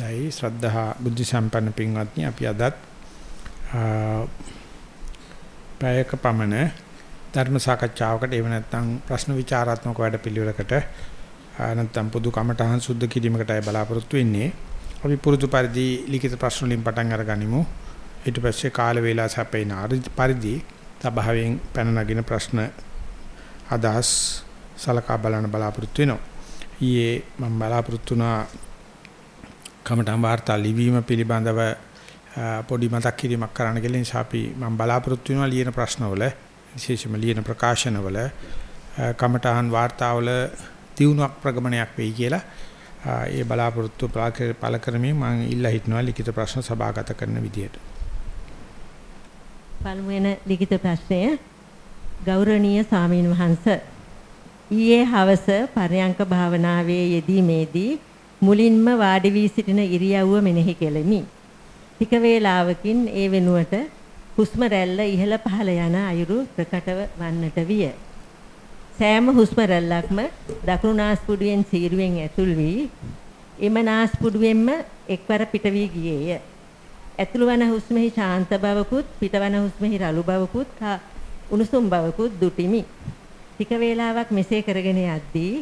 දැයි ශ්‍රද්ධා බුද්ධ සම්පන්න පින්වත්නි අපි අදත් පැයක පමණ ධර්ම සාකච්ඡාවකට එව නැත්නම් ප්‍රශ්න විචාරාත්මක වැඩපිළිවෙලකට නැත්නම් පොදු කමඨහන් සුද්ධ කිරීමකටයි බලාපොරොත්තු වෙන්නේ. අපි පුරුදු පරිදි ලිඛිත ප්‍රශ්න වලින් පටන් අරගනිමු. ඊට පස්සේ කාල වේලා සැපේන පරිදි තභාවයෙන් පැන නගින ප්‍රශ්න අදහස් සලකා බලන බලාපොරොත්තු වෙනවා. ඊයේ මම බලාපොරොත්තු වුණා කමටන් වාර්තා ලිවීම පිළිබඳව පොඩි මතක් කිරීමක් කරන්න කියලා නිසා අපි මම බලාපොරොත්තු වෙනවා ලියන ප්‍රශ්නවල විශේෂයෙන්ම ලියන ප්‍රකාශනවල කමටහන් වාර්තාවල දියුණුවක් ප්‍රගමනයක් වෙයි කියලා ඒ බලාපොරොත්තු පළ කරමින් මම ඉල්ලා හිටනවා ලිඛිත ප්‍රශ්න සභාගත කරන විදියට. පළමුවෙන ලිඛිත ප්‍රශ්නය ගෞරවනීය සාමීන් වහන්ස ඊයේ හවස පරයන්ක භාවනාවේ යෙදීමේදී මුලින්ම වාඩි වී සිටින ඉරියව්ව මෙනෙහි කෙලෙමි. ටික වේලාවකින් ඒ වෙනුවට හුස්ම රැල්ල ඉහළ පහළ යන අයුරු ප්‍රකටව වන්නට විය. සෑම හුස්ම රැල්ලක්ම දකුණු නාස්පුඩුවෙන් සීරුවෙන් ඇතුල් වී එම නාස්පුඩුවෙන්ම එක්වර පිට වී ගියේය. ඇතුළු වන හුස්මෙහි ශාන්ත බවකුත් පිටවන හුස්මෙහි රළු බවකුත් හා උණුසුම් බවකුත් දුටිමි. ටික වේලාවක් මෙසේ කරගෙන යද්දී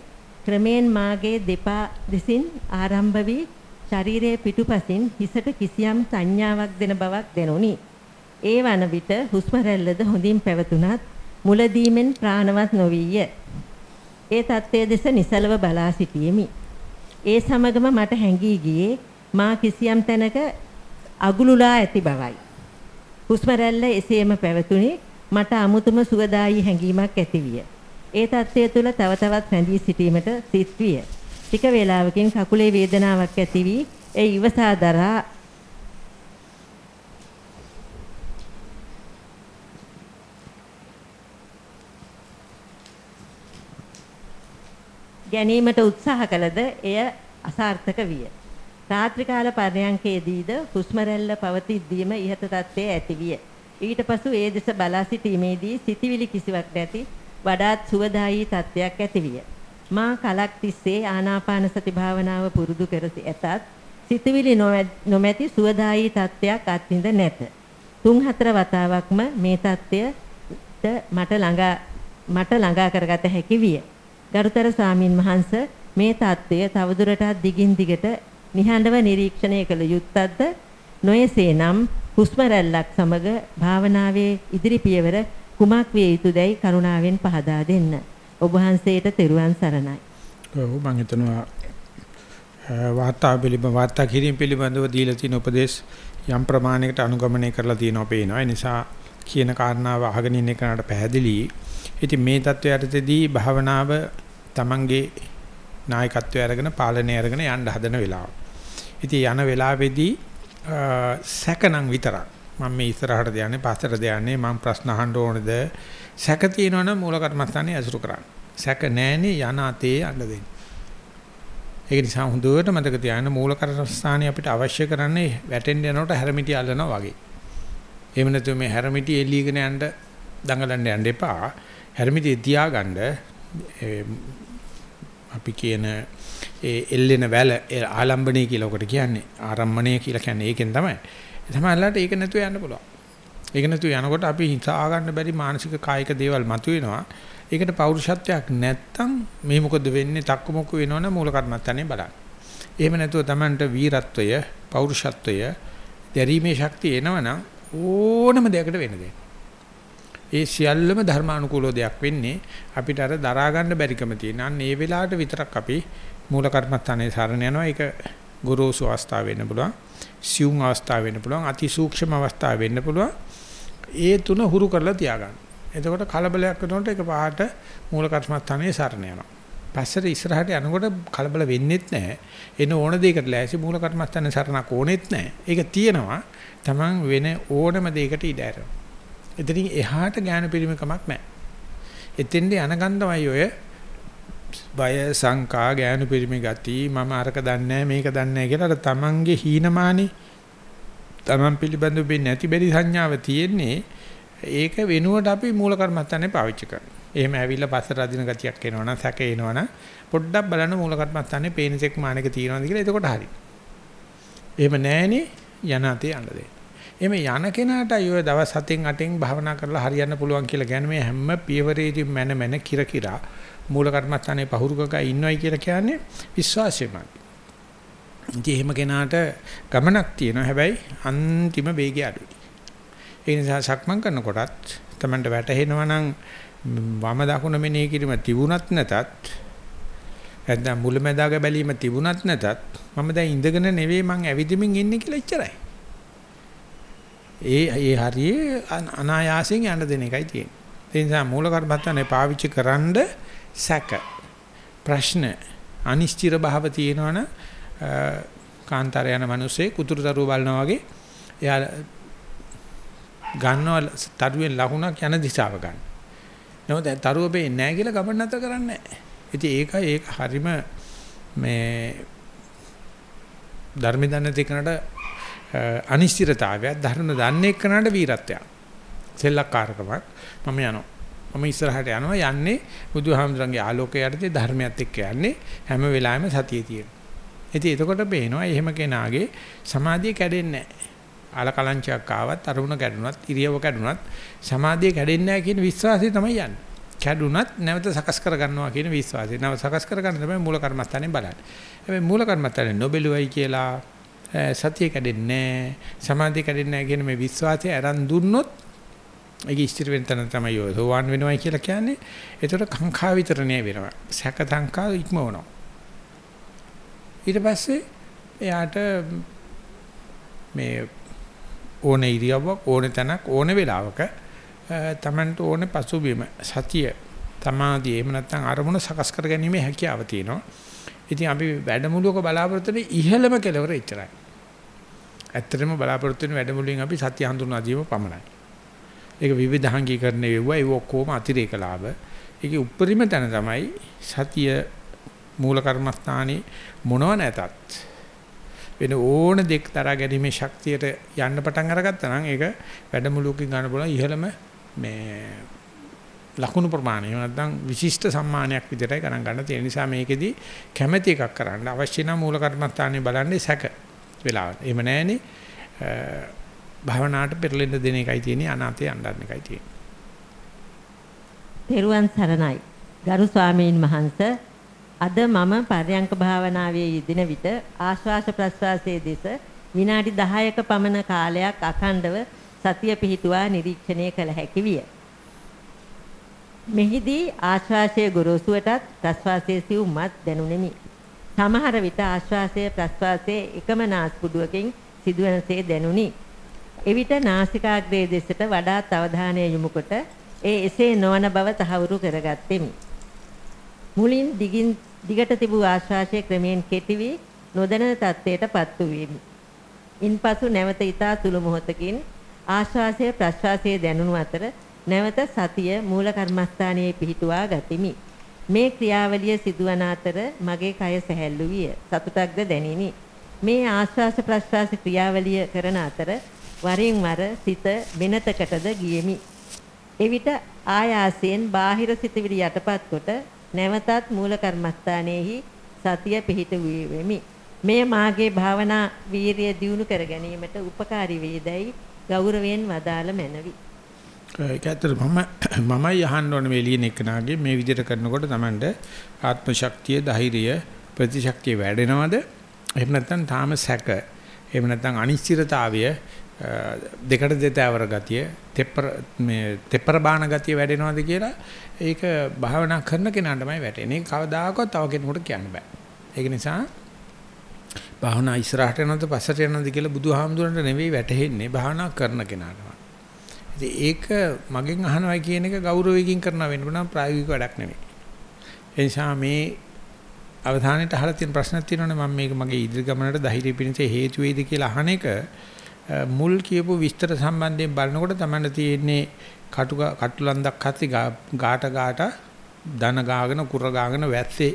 ක්‍රමෙන් මාගේ දෙපා දෙසින් ආරම්භ වී ශරීරයේ පිටුපසින් හිසට කිසියම් සංඥාවක් දෙන බවක් දැනුනි. ඒ වන විට හුස්ම රැල්ලද හොඳින් පැවතුනත් මුලදීමෙන් ප්‍රාණවත් නොවිය. ඒ தත්ත්වයේ දෙස නිසලව බලා සිටියෙමි. ඒ සමගම මට හැඟී ගියේ මා කිසියම් තැනක අගුලුලා ඇති බවයි. හුස්ම රැල්ල එසේම පැවතුනේ මට අමුතුම සුවදායි හැඟීමක් ඇතිවිය. ඒ தත්ත්වය තුළ තව තවත් රැඳී සිටීමට සිත් විය. ටික වේලාවකින් කකුලේ වේදනාවක් ඇති වී ඒ ඉවසා දරා ගැනීමට උත්සාහ කළද එය අසාර්ථක විය. රාත්‍රී කාල පර්යංකයේදීද හුස්ම රැල්ල පවතිද්දීම ඉහත තත්ත්වයේ ඇතිවිය. ඊට පසු ඒ දෙස බලා සිටීමේදී සිතිවිලි කිසිවක් නැති වඩාත් සුවදායී තත්වයක් ඇතිවිය. මා කලක් තිස්සේ ආනාපාන සති භාවනාව පුරුදු කර ඇතත් සිතවිලි නොමැති සුවදායී තත්වයක් අත්විඳ නැත. තුන් හතර වතාවක්ම මේ தත්ත්වයට මට ළඟා මට ළඟා කරගත හැකි විය. ගරුතර සාමින් වහන්ස මේ தත්ත්වය තවදුරටත් දිගින් දිගට නිහඬව නිරීක්ෂණය කළ යුත්තක්ද නොයසේනම් හුස්ම රැල්ලක් සමග භාවනාවේ ඉදිරි පියවර කුමක් විය යුතුදයි කරුණාවෙන් පහදා දෙන්න. ඔබ වහන්සේට තෙරුවන් සරණයි. ඔව් මම හිතනවා වාර්තා පිළිබඳ වාර්තා කිරීම පිළිබඳව දීලා තියෙන උපදේශ යම් ප්‍රමාණයකට අනුගමනය කරලා තියෙනවා පේනවා. ඒ නිසා කියන කාරණාව අහගෙන ඉන්න කෙනාට පැහැදිලි. ඉතින් මේ தත්වය යටතේදී භාවනාව Tamange නායකත්වය අරගෙන පාලනය අරගෙන යන්න හදන වෙලාව. ඉතින් යන වෙලාවේදී සැකනම් විතරක් මම මේ ඉස්සරහට දයන්නේ පස්සට දයන්නේ මම ප්‍රශ්න අහන්න ඕනේද? සැක තියෙනවනම් මූල කර්මස්ථානේ ඇසුරු කරන්න. සැක නැහෙනේ යන අතේ යන්න දෙන්න. ඒක නිසා හොඳට මතක තියාගන්න මූල කර්මස්ථානේ අපිට අවශ්‍ය කරන්නේ වැටෙන්න යනකොට හැරමිටි අල්ලනවා වගේ. එහෙම නැත්නම් මේ හැරමිටි එල්ලීගෙන යන්න දඟලන්න යන්න එපා. හැරමිටි තියාගන්න අපි කියන ඒ එල්ලෙන වැල ආලම්බණය කියලා ඔකට කියන්නේ ආරම්මණය කියලා කියන්නේ ඒකෙන් තමයි. සමහරවිට ඒක නැතුව යන්න පුළුවන්. ඒක නැතුව යනකොට අපි හිතා ගන්න බැරි මානසික කායික දේවල් මතුවෙනවා. ඒකට පෞරුෂත්වයක් නැත්තම් මේ මොකද වෙන්නේ? තක්ක මොක වෙනවනම් මූල කර්මත්තනේ බලන්න. එහෙම නැතුව Tamanට වීරත්වය, පෞරුෂත්වය, දැරීමේ ශක්තිය එනවනම් ඕනම දෙයකට වෙන දෙයක්. ඒ සියල්ලම ධර්මානුකූලව දෙයක් වෙන්නේ අපිට අර දරා ගන්න බැරිකම තියෙන. අන්න ඒ වෙලාවට විතරක් අපි මූල කර්මත්තනේ සරණ යනවා. ඒක ගුරුසු අවස්ථාව වෙන්න පුළුවන්. සියුම් අවස්ථාව වෙන්න පුළුවන් අති සූක්ෂම අවස්ථාව වෙන්න පුළුවන් ඒ තුන හුරු කරලා තියාගන්න. එතකොට කලබලයක් වෙනකොට ඒක පහට මූල කර්මස්ථානයේ සරණ යනවා. පස්සට ඉස්සරහට යනකොට කලබල වෙන්නෙත් නැහැ. එන ඕන දෙයකට ලෑසි මූල කර්මස්ථානයේ සරණක් ඕනෙත් නැහැ. ඒක තියෙනවා. Taman වෙන ඕනම දෙයකට ඉඩ ඇරෙනවා. එතනින් එහාට ඥාන පරිමකමක් නැහැ. එතෙන්ද යන ගන්ධමයි ඔය බය සංකා ගෑනු පිරිමි ගති මම අරක දන්නේ මේක දන්නේ කියලා අර තමන්ගේ හීනමානි තමන් පිළිබඳව වෙන්නේ නැති බැරි සංඥාව තියෙන්නේ ඒක වෙනුවට අපි මූල කර්මස්ථානේ පාවිච්චි කරනවා. එහෙම ඇවිල්ලා පස්සට අදින ගතියක් එනවනම් සැක එනවනම් පොඩ්ඩක් බලන්න මූල කර්මස්ථානේ පේනසෙක් මානක තියෙනවද කියලා එතකොට හරි. එහෙම නැහනේ යන අතේ යන්න දෙන්න. එහෙම යන කෙනාටයි ඔය දවස් 7න් 8න් භාවනා කරලා හරියන්න පුළුවන් කියලා කියන්නේ මේ හැම පියවරේදී මන මන කිර කිරා මූල කර්මස්ථානේ පහුරුකක ඉන්නවයි කියලා කියන්නේ විශ්වාසයමයි. ඉතින් එහෙම කෙනාට ගමනක් තියෙනවා හැබැයි අන්තිම වේගය අඩුයි. ඒ නිසා සක්මන් කරනකොටත් Tamanට වැටහෙනවා නම් වම දකුණ මෙනෙහි කිරීම තිබුණත් නැතත් නැත්නම් මුලැමැදාග බැලීම තිබුණත් නැතත් මම දැන් ඉඳගෙන නෙවෙයි මං ඇවිදින්මින් ඉන්නේ කියලා ඉච්චරයි. ඒ ඒ හරියේ අනායාසයෙන් යන්න දෙන එකයි තියෙන්නේ. ඒ නිසා මූල කර්මත්තනේ පාවිච්චි කරන්ඩ සැක ප්‍රශ්න අනිශ්චිත භාව තියෙනවනේ කාන්තාර යන මිනිස්සේ කුතුරුතරුව බලනවා වගේ එයා ගන්නවා තරුවෙන් ලකුණක් යන දිශාව ගන්න. නමුත් තරුව පේන්නේ නැහැ කියලා ගමන් නැතර කරන්නේ නැහැ. ඉතින් ඒක ඒක හරිම මේ ධර්ම දන්න තේකනට අනිශ්චිතතාවයක් ධර්ම දන්නේ කනට වීරත්වයක්. සෙල්ලක්කාරකමක් මම යනවා. මම ඉස්සරහට යනවා යන්නේ බුදුහාමුදුරන්ගේ ආලෝකය යටතේ ධර්මයත් එක්ක යන්නේ හැම වෙලාවෙම සතියේ තියෙන. ඉතින් එතකොට පේනවා එහෙම කෙනාගේ සමාධිය කැඩෙන්නේ නැහැ. ආල කලංචයක් ආවත් අරුණ කැඩුනත් ඉරියව කැඩුනත් සමාධිය කැඩෙන්නේ නැහැ කියන විශ්වාසය තමයි යන්නේ. කැඩුනත් නැවත සකස් කර ගන්නවා කියන විශ්වාසය. නැවත සකස් කර ගන්න තමයි මූල කර්මස්ථානේ බලන්නේ. හැබැයි මූල කර්මස්ථානේ නොබෙලුවයි කියලා සතිය කැඩෙන්නේ නැහැ. සමාධිය කැඩෙන්නේ නැහැ කියන මේ විශ්වාසය අරන් දුන්නොත් ඒක ඉස්තිර වෙන තැන තමයි ඔය සෝවාන් වෙනවයි කියලා කියන්නේ. ඒතර කාංකා විතරණය වෙනවා. සැක සංකා ඉක්මවනවා. ඊට පස්සේ එයාට මේ ඕනේ ඉරියව්වක් ඕනේ තැනක් ඕනේ වෙලාවක තමන්ට ඕනේ පසුබිම සතිය තමාදී එහෙම නැත්නම් අරමුණ සකස් කර ගැනීමේ හැකියාව තියෙනවා. ඉතින් අපි වැඩමුළුවක බලාපොරොත්තු වෙන ඉහළම කෙලවර එච්චරයි. ඇත්තටම බලාපොරොත්තු වෙන වැඩමුළුවෙන් අපි සත්‍ය හඳුනා දීම පමණයි. ඒක විවිධාංගීකරණය වෙවුවා ඒ ඔක්කොම අතිරේක ලාභ. ඒකේ උප්පරිම තැන තමයි සතිය මූල කර්මස්ථානේ මොනව නැතත් වෙන ඕන දෙයක් තරා ගැනීමේ ශක්තියට යන්න පටන් අරගත්තා නම් ඒක වැඩමුළුවකින් ගන්න පුළුවන් ඉහළම මේ ලකුණු ප්‍රමාණය නැත්නම් විශිෂ්ට සම්මානයක් විදිහටයි ගණන් ගන්න තියෙන නිසා මේකෙදි කැමැති එකක් කරන්න අවශ්‍ය නම් මූල කර්මස්ථානේ බලන්නේ සැක වෙලාවට. එහෙම නැහෙනේ භවනාට පෙරලෙන්න දෙන එකයි තියෙන්නේ අනාතේ යන්නත් එකයි තියෙන්නේ. තෙරුවන් සරණයි. ගරු ස්වාමීන් වහන්සේ අද මම පර්යංක භාවනාවේ යෙදෙන විට ආශ්වාස ප්‍රශ්වාසයේ දෙස විනාඩි 10ක පමණ කාලයක් අඛණ්ඩව සතිය පිහිටුවා නිරීක්ෂණය කළ හැකි විය. මෙහිදී ආශ්වාසයේ ගොරෝසුවටත් ප්‍රශ්වාසයේ සිවුම්මත් දැනුනෙමි. සමහර විට ආශ්වාසය ප්‍රශ්වාසයේ එකම නාස්පුඩුවකින් සිදුවනසේ දැනුනි. එවිට නාසිකාග්‍රයේ දෙසට වඩාත් අවධානය යොමු කොට ඒ එසේ නොවන බව තහවුරු කරගත්ෙමි. මුලින් දිගින් දිගට තිබූ ආශ්වාසය ක්‍රමයෙන් කෙටි වී නොදැනෙන තත්ත්වයටපත් වූෙමි. ඉන්පසු නැවත ඊතා සුළු මොහොතකින් ආශ්වාසය ප්‍රශ්වාසයේ දැනුණු අතර නැවත සතිය මූල කර්මස්ථානයේ පිහිටුවා ගතිමි. මේ ක්‍රියාවලිය සිදුවන අතර මගේ කය සැහැල්ලු විය. සතුටක්ද දැනිනි. මේ ආශ්වාස ප්‍රශ්වාස ක්‍රියාවලිය කරන අතර වරින් වර සිත වෙනතකටද ගියෙමි. එවිට ආයාසයෙන් බාහිර සිතවිලි යටපත් කොට නැවතත් මූල කර්මස්ථානයේහි සතිය පිහිටුවේ වෙමි. මේ මාගේ භාවනා වීරිය දියුණු කර ගැනීමට උපකාරී වේදයි ගෞරවයෙන් වදාළ මැනවි. ඒක ඇත්තට මම මමයි අහන්න ඕනේ මේ ලියන එකනාගේ මේ විදිහට කරනකොට Tamanට ආත්ම ශක්තිය, ධෛර්යය, ප්‍රතිශක්තිය වැඩෙනවද? එහෙම නැත්නම් තාම සැක, එහෙම නැත්නම් අනිශ්චිතතාවය දෙකට දෙතෑවර ගතිය, තෙප්පර මේ තෙප්පර බාන ගතිය වැඩෙනවද කියලා ඒක භාවනා කරන කෙනාටමයි වැටෙන්නේ. කවදාකවත් තව කෙනෙකුට කියන්න බෑ. ඒක නිසා භාවනා ඉස්සරහට යනවද පස්සට යනවද කියලා බුදුහාමුදුරන්ට නෙවෙයි වැටහෙන්නේ භාවනා කරන කෙනාටම. ඉතින් ඒක මගෙන් අහනවා කියන එක ගෞරවයෙන් කරනවා වෙන්න පුළුවන් ප්‍රායෝගික වැඩක් නෙවෙයි. ඒ නිසා මේ අවධානයට අහලා තියෙන ප්‍රශ්නක් තියෙනවනේ මම මේක මගේ ඉදිරි ගමනට ධෛර්ය පිණිස හේතු වේද කියලා අහන එක මුල් කියපු විස්තර සම්බන්ධයෙන් බලනකොට තමයි තියෙන්නේ කටු කටුලන්දක් හත්ති ගාට ගාට දන ගාගෙන කුර ගාගෙන වැස්සේ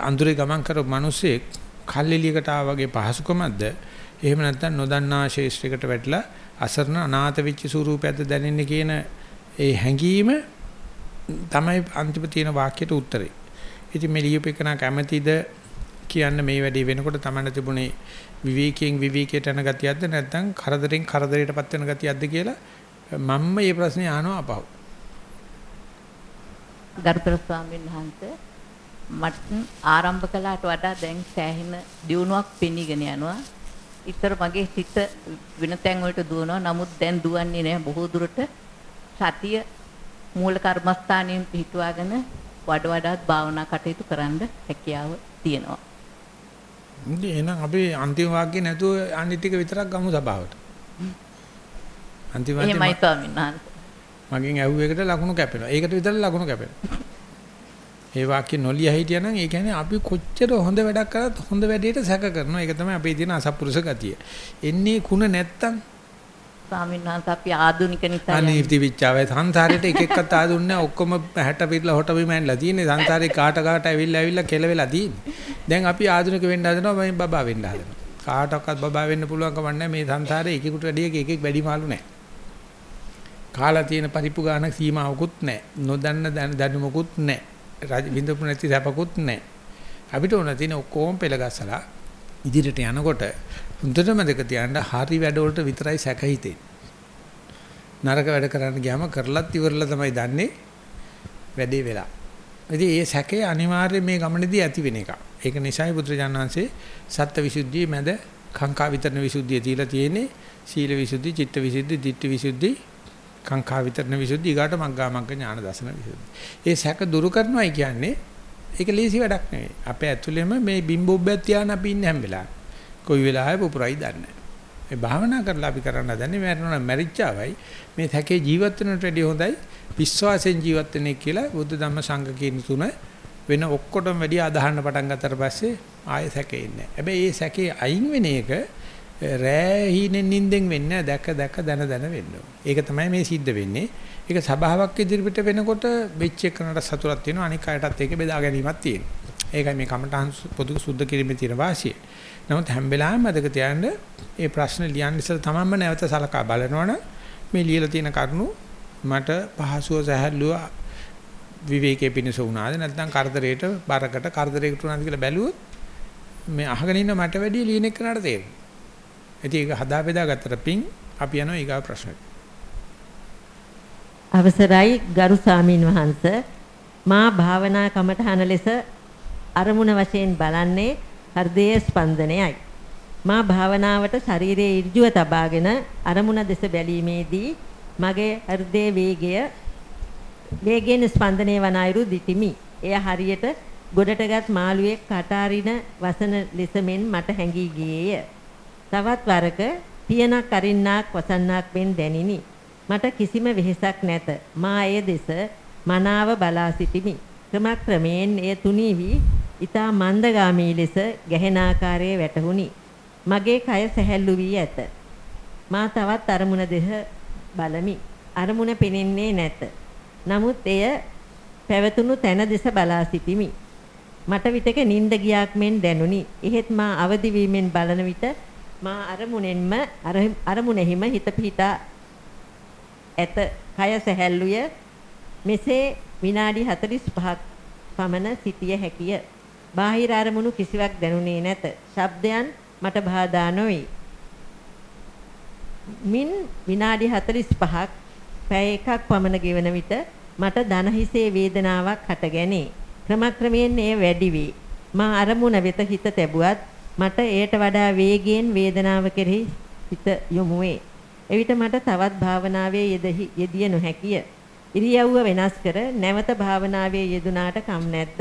අඳුරේ ගමන් කරපු මිනිස්සෙක් කල්ලිලියකට ආ වගේ පහසුකමක්ද එහෙම නැත්නම් නොදන්නා ශේෂ්ත්‍රයකට වැටලා අසරණ අනාථ වෙච්ච ස්වරූපයක්ද දැනෙන්නේ කියන ඒ හැඟීම තමයි අන්තිම තියෙන වාක්‍යයට උත්තරේ. ඉතින් මේ ලියුපේකන කැමැතිද කියන්න මේ වැඩේ වෙනකොට තමයි තිබුණේ විවේකයෙන් විවේකයට යන ගතියක්ද නැත්නම් කරදරෙන් කරදරයටපත් වෙන ගතියක්ද කියලා මම්ම මේ ප්‍රශ්නේ අහනවා අපහු. ගරුතර ස්වාමීන් වහන්සේ මට ආරම්භ කළාට වඩා දැන් සෑහෙන දියුණුවක් පෙනීගෙන යනවා. ඉතර මගේ සිත වෙන තැන් වලට දුවනවා. නමුත් දැන් දුවන්නේ නැහැ බොහෝ දුරට සතිය මූල කර්මස්ථානයෙන් පිහිටුවාගෙන වඩ වඩාත් භාවනා කටයුතු කරන්න හැකියාව තියෙනවා. ඉතින් එහෙනම් අපි අන්තිම වාක්‍ය නැතුව අනිත් ටික විතරක් ගමු සභාවට. අන්තිම වාක්‍ය එහෙමයි ස්වාමීන්. මගෙන් ඇහුව එකට ලකුණු කැපෙනවා. ඒකට විතර ලකුණු කැපෙනවා. ඒ වාක්‍ය නොලිය හිටියනම් ඒ කියන්නේ අපි කොච්චර හොඳ වැඩක් කරත් හොඳ වැඩේට සැක කරනවා. ඒක තමයි අපේ තියෙන අසත්පුරුෂ ගතිය. එන්නේ කුණ නැත්තම් ස්වාමීන් වහන්සේ අපි ආදුනික නිසා අනීති විචාවේ සංසාරේට එක එකක් ආදුන්නේ ඔක්කොම 60 පිටලා හොට බිම ඇන්ලා තියෙන්නේ. සංසාරේ කාට කාට ඇවිල්ලා ඇවිල්ලා කෙලවෙලා තියෙන්නේ. දැන් අපි ආදුනික වෙන්න හදනවා මම බබා වෙන්න හදනවා. කාටවත් බබා වෙන්න පුළුවන් කම නැහැ මේ සංසාරේ එකෙකුට වැඩි එකෙක් වැඩි මාළු නැහැ. කාලා තියෙන පරිප්පු ගානක් සීමාවකුත් නැහැ. නොදන්න දැනුමකුත් නැහැ. විඳපු නැති සැපකුත් නැහැ. අපිට ඕන තියෙන ඔක්කොම පෙළ ගස්සලා ඉදිරියට යනකොට හොඳටම දෙක තියන්න හරි වැඩ වලට විතරයි සැක හිතෙන්නේ. නරක වැඩ කරන්න ගියාම කරලත් ඉවරලා තමයි දන්නේ වැඩේ වෙලා. ඉතින් ඒ සැකේ අනිවාර්යයෙන් මේ ගමනේදී ඇති වෙන එක. ඒක නිසායි බුදුරජාණන් වහන්සේ සත්ත්ව วิ සුද්ධියේ මැද කාංකා විතරණ විසුද්ධිය තියලා තියෙන්නේ සීල විසුද්ධි, චිත්ත විසුද්ධි, ditthi විසුද්ධි, කාංකා විතරණ විසුද්ධි, ඊගාට මග්ගා මග්ග ඥාන දර්ශන විසුද්ධි. ඒ සැක දුරු කරනවායි කියන්නේ ඒක ලේසි වැඩක් නෙවෙයි. අපේ ඇතුළෙම මේ බිම්බොබ්බයක් තියාන අපි ඉන්නේ හැම වෙලාවෙම. කොයි වෙලාවෙ පුපුරයි දන්නේ මේ භාවනා කරලා අපි කරන්න හදන්නේ මරණ මැරිච්චාවයි මේ තැකේ ජීවත් වෙනට වැඩිය හොඳයි විශ්වාසයෙන් ජීවත් වෙන්නේ කියලා බුද්ධ ධම්ම සංඝ කියන තුන වෙන ඔක්කොටම වැඩිය අදහන්න පටන් ගත්තට පස්සේ ආයෙ සැකේ ඉන්නේ. හැබැයි ඒ සැකේ අයින් වෙන එක රෑ හීනෙන් නිින්දෙන් වෙන්නේ දැක දැක දන දන වෙන්න ඒක තමයි මේ සිද්ධ වෙන්නේ. ඒක සබාවක් ඉදිරියට වෙනකොට වෙච්ච එකනට සතුටක් තියෙනවා අනික් අයටත් ඒක බෙදා ගැනීමක් තියෙනවා. ඒකයි මේ කමඨහන් පොදු සුද්ධ කිරීමේ තියෙන වාසිය. නමුත් හැම වෙලාවෙම මතක තියාගන්න මේ ප්‍රශ්න ලියන්න ඉස්සෙල්ලා තමන්ම නැවත සලකා බලනවනම් මේ ලියලා තියෙන කරුණු මට පහසුව සැහැල්ලුව විවේකයේ පිණිස වුණාද නැත්නම් කරදරයට බරකට කරදරයකට වුණාද කියලා බැලුවොත් මේ අහගෙන ඉන්න මට වැඩිය ලියන එකනට තේරෙනවා. ඉතින් ඒක හදා බෙදා ගත්තට පිං අපි යනවා ඊගාව ප්‍රශ්නෙට. අවසරයි ගරු සාමීන් වහන්ස මා භාවනා කමඨහන ලෙස අරමුණ වශයෙන් බලන්නේ හෘදයේ ස්පන්දනයයි. මා භාවනාවට ශරීරයේ ඍජුව තබාගෙන අරමුණ දෙස බැලීමේදී මගේ හෘදයේ වේගය වේගයෙන් ස්පන්දනය වන අයුරු දිටිමි. එය හරියට ගොඩටගත් මාළුවෙක් කටාරින වසන ලෙස මෙන් මට හැඟී ගියේය. තවත් වරක පියනක් අරින්නාක් වසන්නාක් මෙන් දැනිනි. මට කිසිම වෙහෙසක් නැත. මා එය දෙස මනාව බලා සිටිමි. ක්‍රමක්‍රමයෙන් එය තුනී වී ඊතා මන්දගාමී ලෙස ගැහෙන ආකාරයේ වැටහුණි. මගේ කය සැහැල්ලු වී ඇත. මා තවත් අරමුණ දෙහ බලමි. අරමුණ පෙනෙන්නේ නැත. නමුත් එය පැවතුණු තැන දෙස බලා සිටිමි. මට විටක නිින්ද ගියාක් මෙන් දැනුනි. එහෙත් මා අවදි වීමෙන් බලන විට මා අරමුණෙන්ම අරමුණෙහිම හිත පිහිටා ඇත. කය සැහැල්ලුය. මෙසේ විනාඩි 45ක් පමණ සිටිය හැකිය. බාහිර අරමුණු කිසිවක් දැනුනේ නැත. ශබ්දයන් මට බාධා නොවේ. මින් විනාඩි 45ක් පැය එකක් පමණ ගෙවන විට මට දන හිසේ වේදනාවක් හටගැනේ. ක්‍රමක්‍රමයෙන් එය වැඩි වේ. මා අරමුණ වෙත හිත තැබුවත් මට එයට වඩා වේගයෙන් වේදනාව කෙරෙහි හිත යොමු වේ. එවිට මට තවත් භාවනාවේ යෙදිය නොහැකිය. ඉරියව්ව වෙනස් කර නැවත භාවනාවේ යෙදුනාට කම් නැද්ද?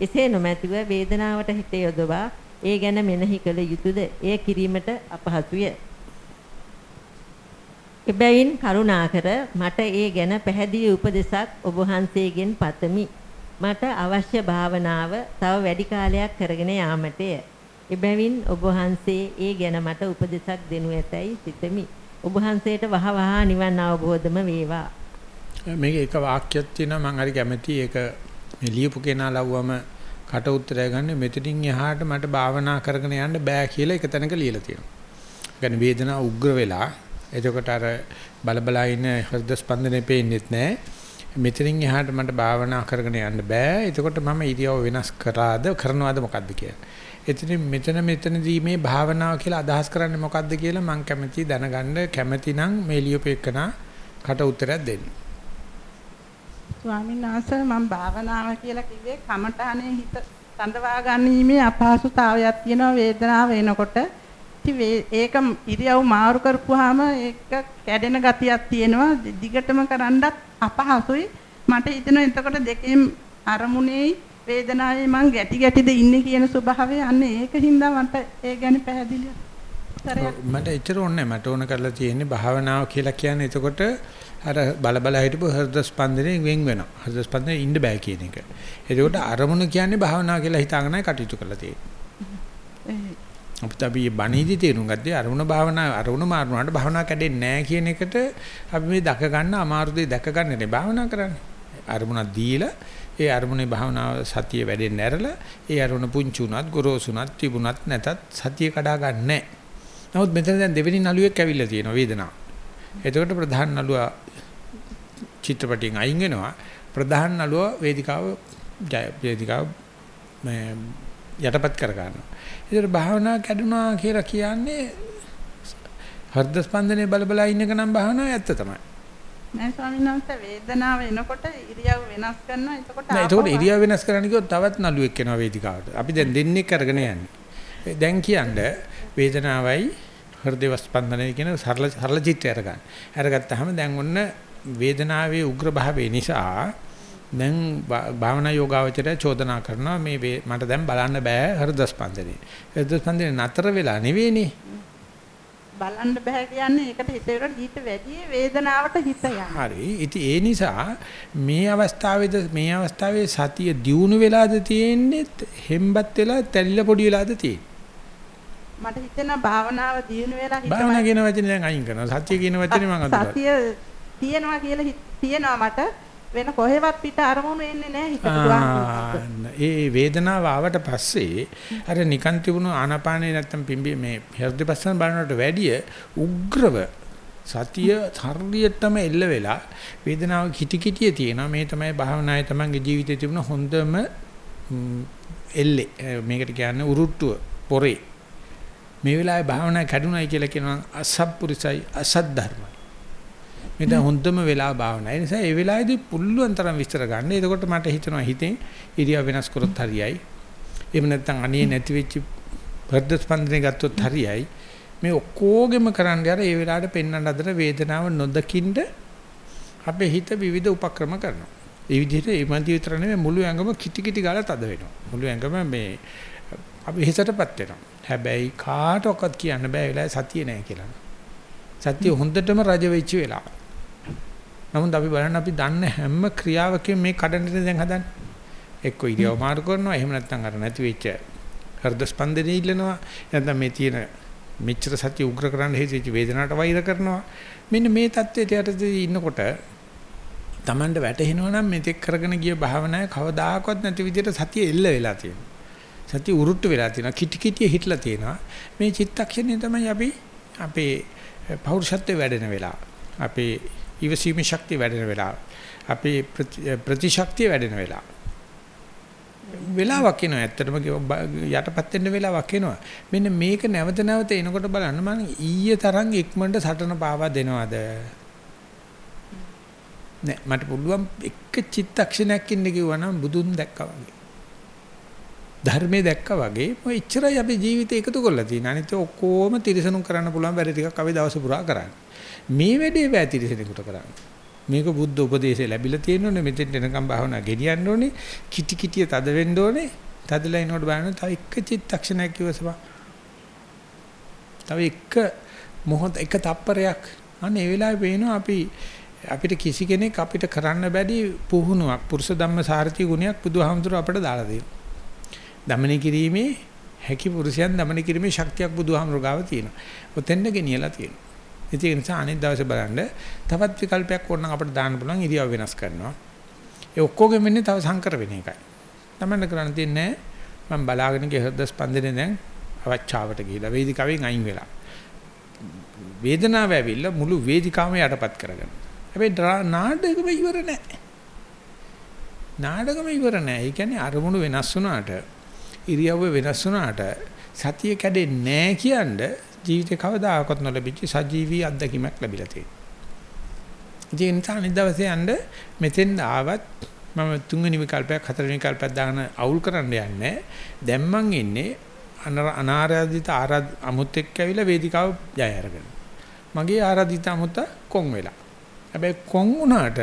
එසේ නොමැතිව වේදනාවට හිත යොදවා ඒ ගැන මෙනෙහි කළ යුතුයද? එය කිරීමට අපහසුය. එබැවින් කරුණාකර මට ඒ ගැන පැහැදිලි උපදෙසක් ඔබ වහන්සේගෙන් පතමි. මට අවශ්‍ය භාවනාව තව වැඩි කාලයක් කරගෙන යාමටය. එබැවින් ඔබ වහන්සේ ඒ ගැන මට උපදෙසක් දෙනු ඇතැයි සිතමි. ඔබ වහන්සේට වහ වහ නිවන් අවබෝධම වේවා. මේක එක වාක්‍යයක් තියෙනවා මම හරි කැමතියි ඒක මේ ලියපු කෙනා ලව්වම කට උත්තරය ගන්න මෙතනින් එහාට මට භාවනා කරගෙන යන්න බෑ කියලා එක තැනක ලියලා තියෙනවා. يعني වේදනාව උග්‍ර වෙලා එතකොට අර බලබලා ඉන්න හෘද ස්පන්දනේ පේන්නේත් නැහැ. මෙතනින් එහාට මට භාවනා කරගෙන යන්න බෑ. එතකොට මම ඉරියව වෙනස් කරාද කරනවද මොකද්ද කියලා. එතන මෙතන මෙතනදී මේ භාවනාව කියලා අදහස් කරන්නේ මොකද්ද කියලා මම කැමැති දැනගන්න කැමැති නම් මේ ලියුපෙකනා කට උත්තරයක් දෙන්න. ස්වාමීන් වහන්සේ මම භාවනාව කියලා කිව්වේ කමඨානේ හිත සඳවා ගැනීමේ අපහසුතාවයක් තියෙනවා වේදනාව එනකොට. ඉතින් ඒක ඉරියව් මාරු කරපුවාම ඒක කැඩෙන ගතියක් තියෙනවා. දිගටම කරන්නත් අපහසුයි. මට හිතෙනවා එතකොට දෙකෙන් අරමුණේ වේදනාවේ මං ගැටි ගැටිද ඉන්නේ කියන ස්වභාවය අන්න ඒකින්ද මට ඒ ගැන පැහැදිලිව මට එච්චර ඕනේ මට ඕන කරලා තියෙන්නේ භාවනාව කියලා කියන්නේ එතකොට අර බල බල හිටපු හෘද ස්පන්දනේ වෙන් වෙනවා. හෘද ස්පන්දනේ ඉන්න බෑ කියන එක. එතකොට අරමුණ කියන්නේ භාවනාව කියලා හිතාගෙනයි කටයුතු කරලා තියෙන්නේ. අපිට අපි බණීදි තේරුම් ගත්තේ අරමුණ භාවනාව අරමුණ මාරුනාට භාවනාව කැඩෙන්නේ නැහැ කියන එකට අපි මේ දක ගන්න අමාරු දෙය දැක ගන්න නේ භාවනා කරන්නේ. අරමුණක් දීලා ඒ අරමුණේ භාවනාව සතිය වැඩෙන්න ඇරලා ඒ අරමුණ පුංචි උනත් ගොරෝසුනත් තිබුණත් නැතත් සතිය කඩා ගන්න නැහැ. නමුත් මෙතන දැන් දෙවෙනි නළුවෙක් ඇවිල්ලා තියෙනවා වේදනාව. එතකොට ප්‍රධාන නළුවා චිත්‍රපටියෙන් අයින් වෙනවා. ප්‍රධාන නළුවා වේදිකාව වේදිකාව මේ යටපත් කර ගන්නවා. ඒතර භාවනා කැඩුනා කියලා කියන්නේ හෘද ස්පන්දනයේ බල බල ඉන්න එක නම් භාවනාව ඇත්ත තමයි. නෑ ස්වාමීන් වහන්සේ වේදනාව එනකොට ඉරියව් වෙනස් කරනවා එතකොට නෑ එතකොට ඉරියව් වෙනස් කරන්න කිව්වොත් තවත් නළුවෙක් එනවා වේදිකාවට. අපි දැන් දෙන්නේ කරගෙන යන්නේ. දැන් කියන්නේ වේදනාවයි හෘද ස්පන්දනය කියන සරල සරල චිත්‍රය අරගන්න. අරගත්තාම දැන් ඔන්න වේදනාවේ උග්‍ර භාවය නිසා දැන් භාවනා යෝගාවචරය චෝදනා කරනවා මේ මට දැන් බලන්න බෑ හෘද ස්පන්දනය. හෘද ස්පන්දනය නතර වෙලා නෙවෙයිනේ. බලන්න බෑ කියන්නේ ඒකට හිතේට හිත වැඩි වේදනාවට හිත යනවා. හරි. ඉතින් ඒ නිසා මේ අවස්ථාවේද මේ අවස්ථාවේ සතිය දියුණු වෙලාද තියෙන්නේ හෙම්බත් වෙලා තැලිලා පොඩි වෙලාද තියෙන්නේ. මට හිතෙනවා භාවනාව දියුණු වෙලා හිත භාවනා කියන වචනේ දැන් අයින් කරනවා. සතිය කියන වචනේ මම අඳුරා. සතිය තියෙනවා කියලා තියෙනවා මට. වෙන කොහෙවත් පිට අරමුණු එන්නේ නැහැ හිතට ඒ වේදනාව ආවට පස්සේ අර නිකන් තිබුණු ආනාපානේ නැත්තම් පිම්බි මේ හෘද පස්සන බලනකොට වැඩිය උග්‍රව සතිය හරියටම එල්ල වෙලා වේදනාව කිටි කිටිය තියෙනවා. මේ තමයි භාවනායේ තමන්ගේ ජීවිතේ තිබුණ හොඳම එල්ලේ. මේකට කියන්නේ උරුට්ටුව පොරේ. මේ වෙලාවේ භාවනාව කැඩුනයි කියලා කියනවා අසත්පුරුසයි අසත් ධර්මයි මේ දැන් හොඳම වෙලාව භාවනා. ඒ නිසා ඒ වෙලාවේදී පුළුවන් තරම් විස්තර ගන්න. එතකොට මට හිතෙනවා හිතෙන් ඉරියව් වෙනස් කරොත් හරියයි. එහෙම නැත්නම් අනේ නැති වෙච්ච හෘද ස්පන්දනය ගත්තොත් හරියයි. මේ ඔක්කොගෙම කරන්න යර ඒ වෙලාවට පෙන්වන්න අතර වේදනාව නොදකින්ද අපේ හිත විවිධ උපක්‍රම කරනවා. ඒ විදිහට ඒ මන්ති විතර නෙමෙයි මුළු ඇඟම කිටි කිටි ගාලා තද වෙනවා. මුළු ඇඟම මේ අපි හිතටපත් වෙනවා. හැබැයි කාටවත් කියන්න බෑ වෙලාවේ සතිය නැහැ කියලා. සතිය හොඳටම රජ වෙච්ච වෙලාව. නමුත් අපි බලන්න අපි දන්න හැම ක්‍රියාවකින් මේ කඩන්නට දැන් හදන්නේ. එක්ක ඉරියව් මාරු කරනවා එහෙම නැත්නම් අර නැති වෙච්ච හෘද ස්පන්දනය ඉල්ලනවා. නැත්නම් මේ තියෙන මෙච්චර සතිය උග්‍ර කරන්න හේතුවෙච්ච වේදනාවට වෛර කරනවා. මෙන්න මේ தත්ත්වයට යටතේ ඉන්නකොට Tamanda වැටෙනවා නම් මෙතෙක් කරගෙන ගිය භාවනාවේ කවදාකවත් නැති විදිහට සතිය එල්ල වෙලා තියෙනවා. සතිය උරුට්ට වෙලා තියෙනවා. කිටි කිටිය හිටලා තියෙනවා. මේ චිත්තක්ෂණය තමයි අපි අපේ පෞරුෂත්වයේ වැඩෙන වෙලාව. අපේ ඉවසීමේ ශක්තිය වැඩෙන වෙලාව. අපේ ප්‍රතිශක්තිය වැඩෙන වෙලාව. වෙලාවක් එනවා ඇත්තටම යටපත් වෙන්න වෙලාවක් එනවා. මෙන්න මේක නැවත නැවත එනකොට බලන්න මම ඊයේ තරම් ඉක්මනට සටන පාවා දෙනවද? නෑ මට පුළුවන් එක චිත්තක්ෂණයක් ඉන්න කිව්වනම් බුදුන් දැක්කා වගේ. ධර්මයේ දැක්කා වගේ මොයි ඉච්චරයි අපි ජීවිතේ එකතු කරලා තියෙන. අනිත් ඔක්කොම තිරසනුම් කරන්න පුළුවන් බැරි ටිකක් අපි දවස පුරා කරන්නේ. මේ වැඩේ බෑ තිරසනෙකුට කරන්න. මේක බුද්ධ උපදේශය ලැබිලා තියෙනෝනේ මෙතෙන් එනකම් භාවනා ගෙනියන්න ඕනේ. කිටි කිටිය තද වෙන්න ඕනේ. තදලා එනකොට බලන්න තව එක චිත්තක්ෂණයක් ඉවසපන්. තව එක මොහොත එක තප්පරයක් අන්න ඒ වෙලාවේ පේනවා අපි අපිට කිසි කෙනෙක් අපිට කරන්න බැරි පුහුණුවක් පුරුෂ ධම්ම සාරති ගුණයක් බුදුහාමුදුර අපට දාලා දෙනවා. දමන කිරීමේ හැකි පුරුෂයන් දමන කිරීමේ ශක්තියක් බුදුහාමුදුර ගාව තියෙනවා. ඔතෙන්ද ගෙනියලා තියෙනවා. ඒක නිසා අනිත් දවසේ බලන්න තවත් විකල්පයක් ඕනනම් අපිට දාන්න පුළුවන් ඉරියව් වෙනස් කරනවා. ඒ ඔක්කොගෙම වෙන්නේ තව සංකර වෙන එකයි. තමන්න කරන්න තියෙන්නේ මම බලාගෙන ගිය හෘද ස්පන්දනේ දැන් අවචාවට ගිහිලා වේදිකාවෙන් අයින් වෙලා. වේදනාව ඇවිල්ලා මුළු වේදිකාවම යටපත් කරගන්න. හැබැයි නාටකම ඉවර නැහැ. නාටකම ඉවර නැහැ. ඒ කියන්නේ අරමුණු වෙනස් වුණාට ඉරියව්ව වෙනස් වුණාට සතිය කැඩෙන්නේ නැහැ කියන්නේ ජීවිතේ කවදාකවත් නොලැබිච්ච සජීවී අත්දැකීමක් ලැබිලා තියෙනවා. ඒ නිසා අනිත් දවසේ යන්න මෙතෙන් ආවත් මම තුන්වෙනි විකල්පයක් හතරවෙනි විකල්පයක් දාන අවුල් කරන්න යන්නේ. දැන් මං ඉන්නේ අනාරාධිත ආරාධ අමුත් එක්ක ඇවිල්ලා වේදිකාව ජය අරගෙන. මගේ ආරාධිත අමුත කොන් වෙලා. හැබැයි කොන් වුණාට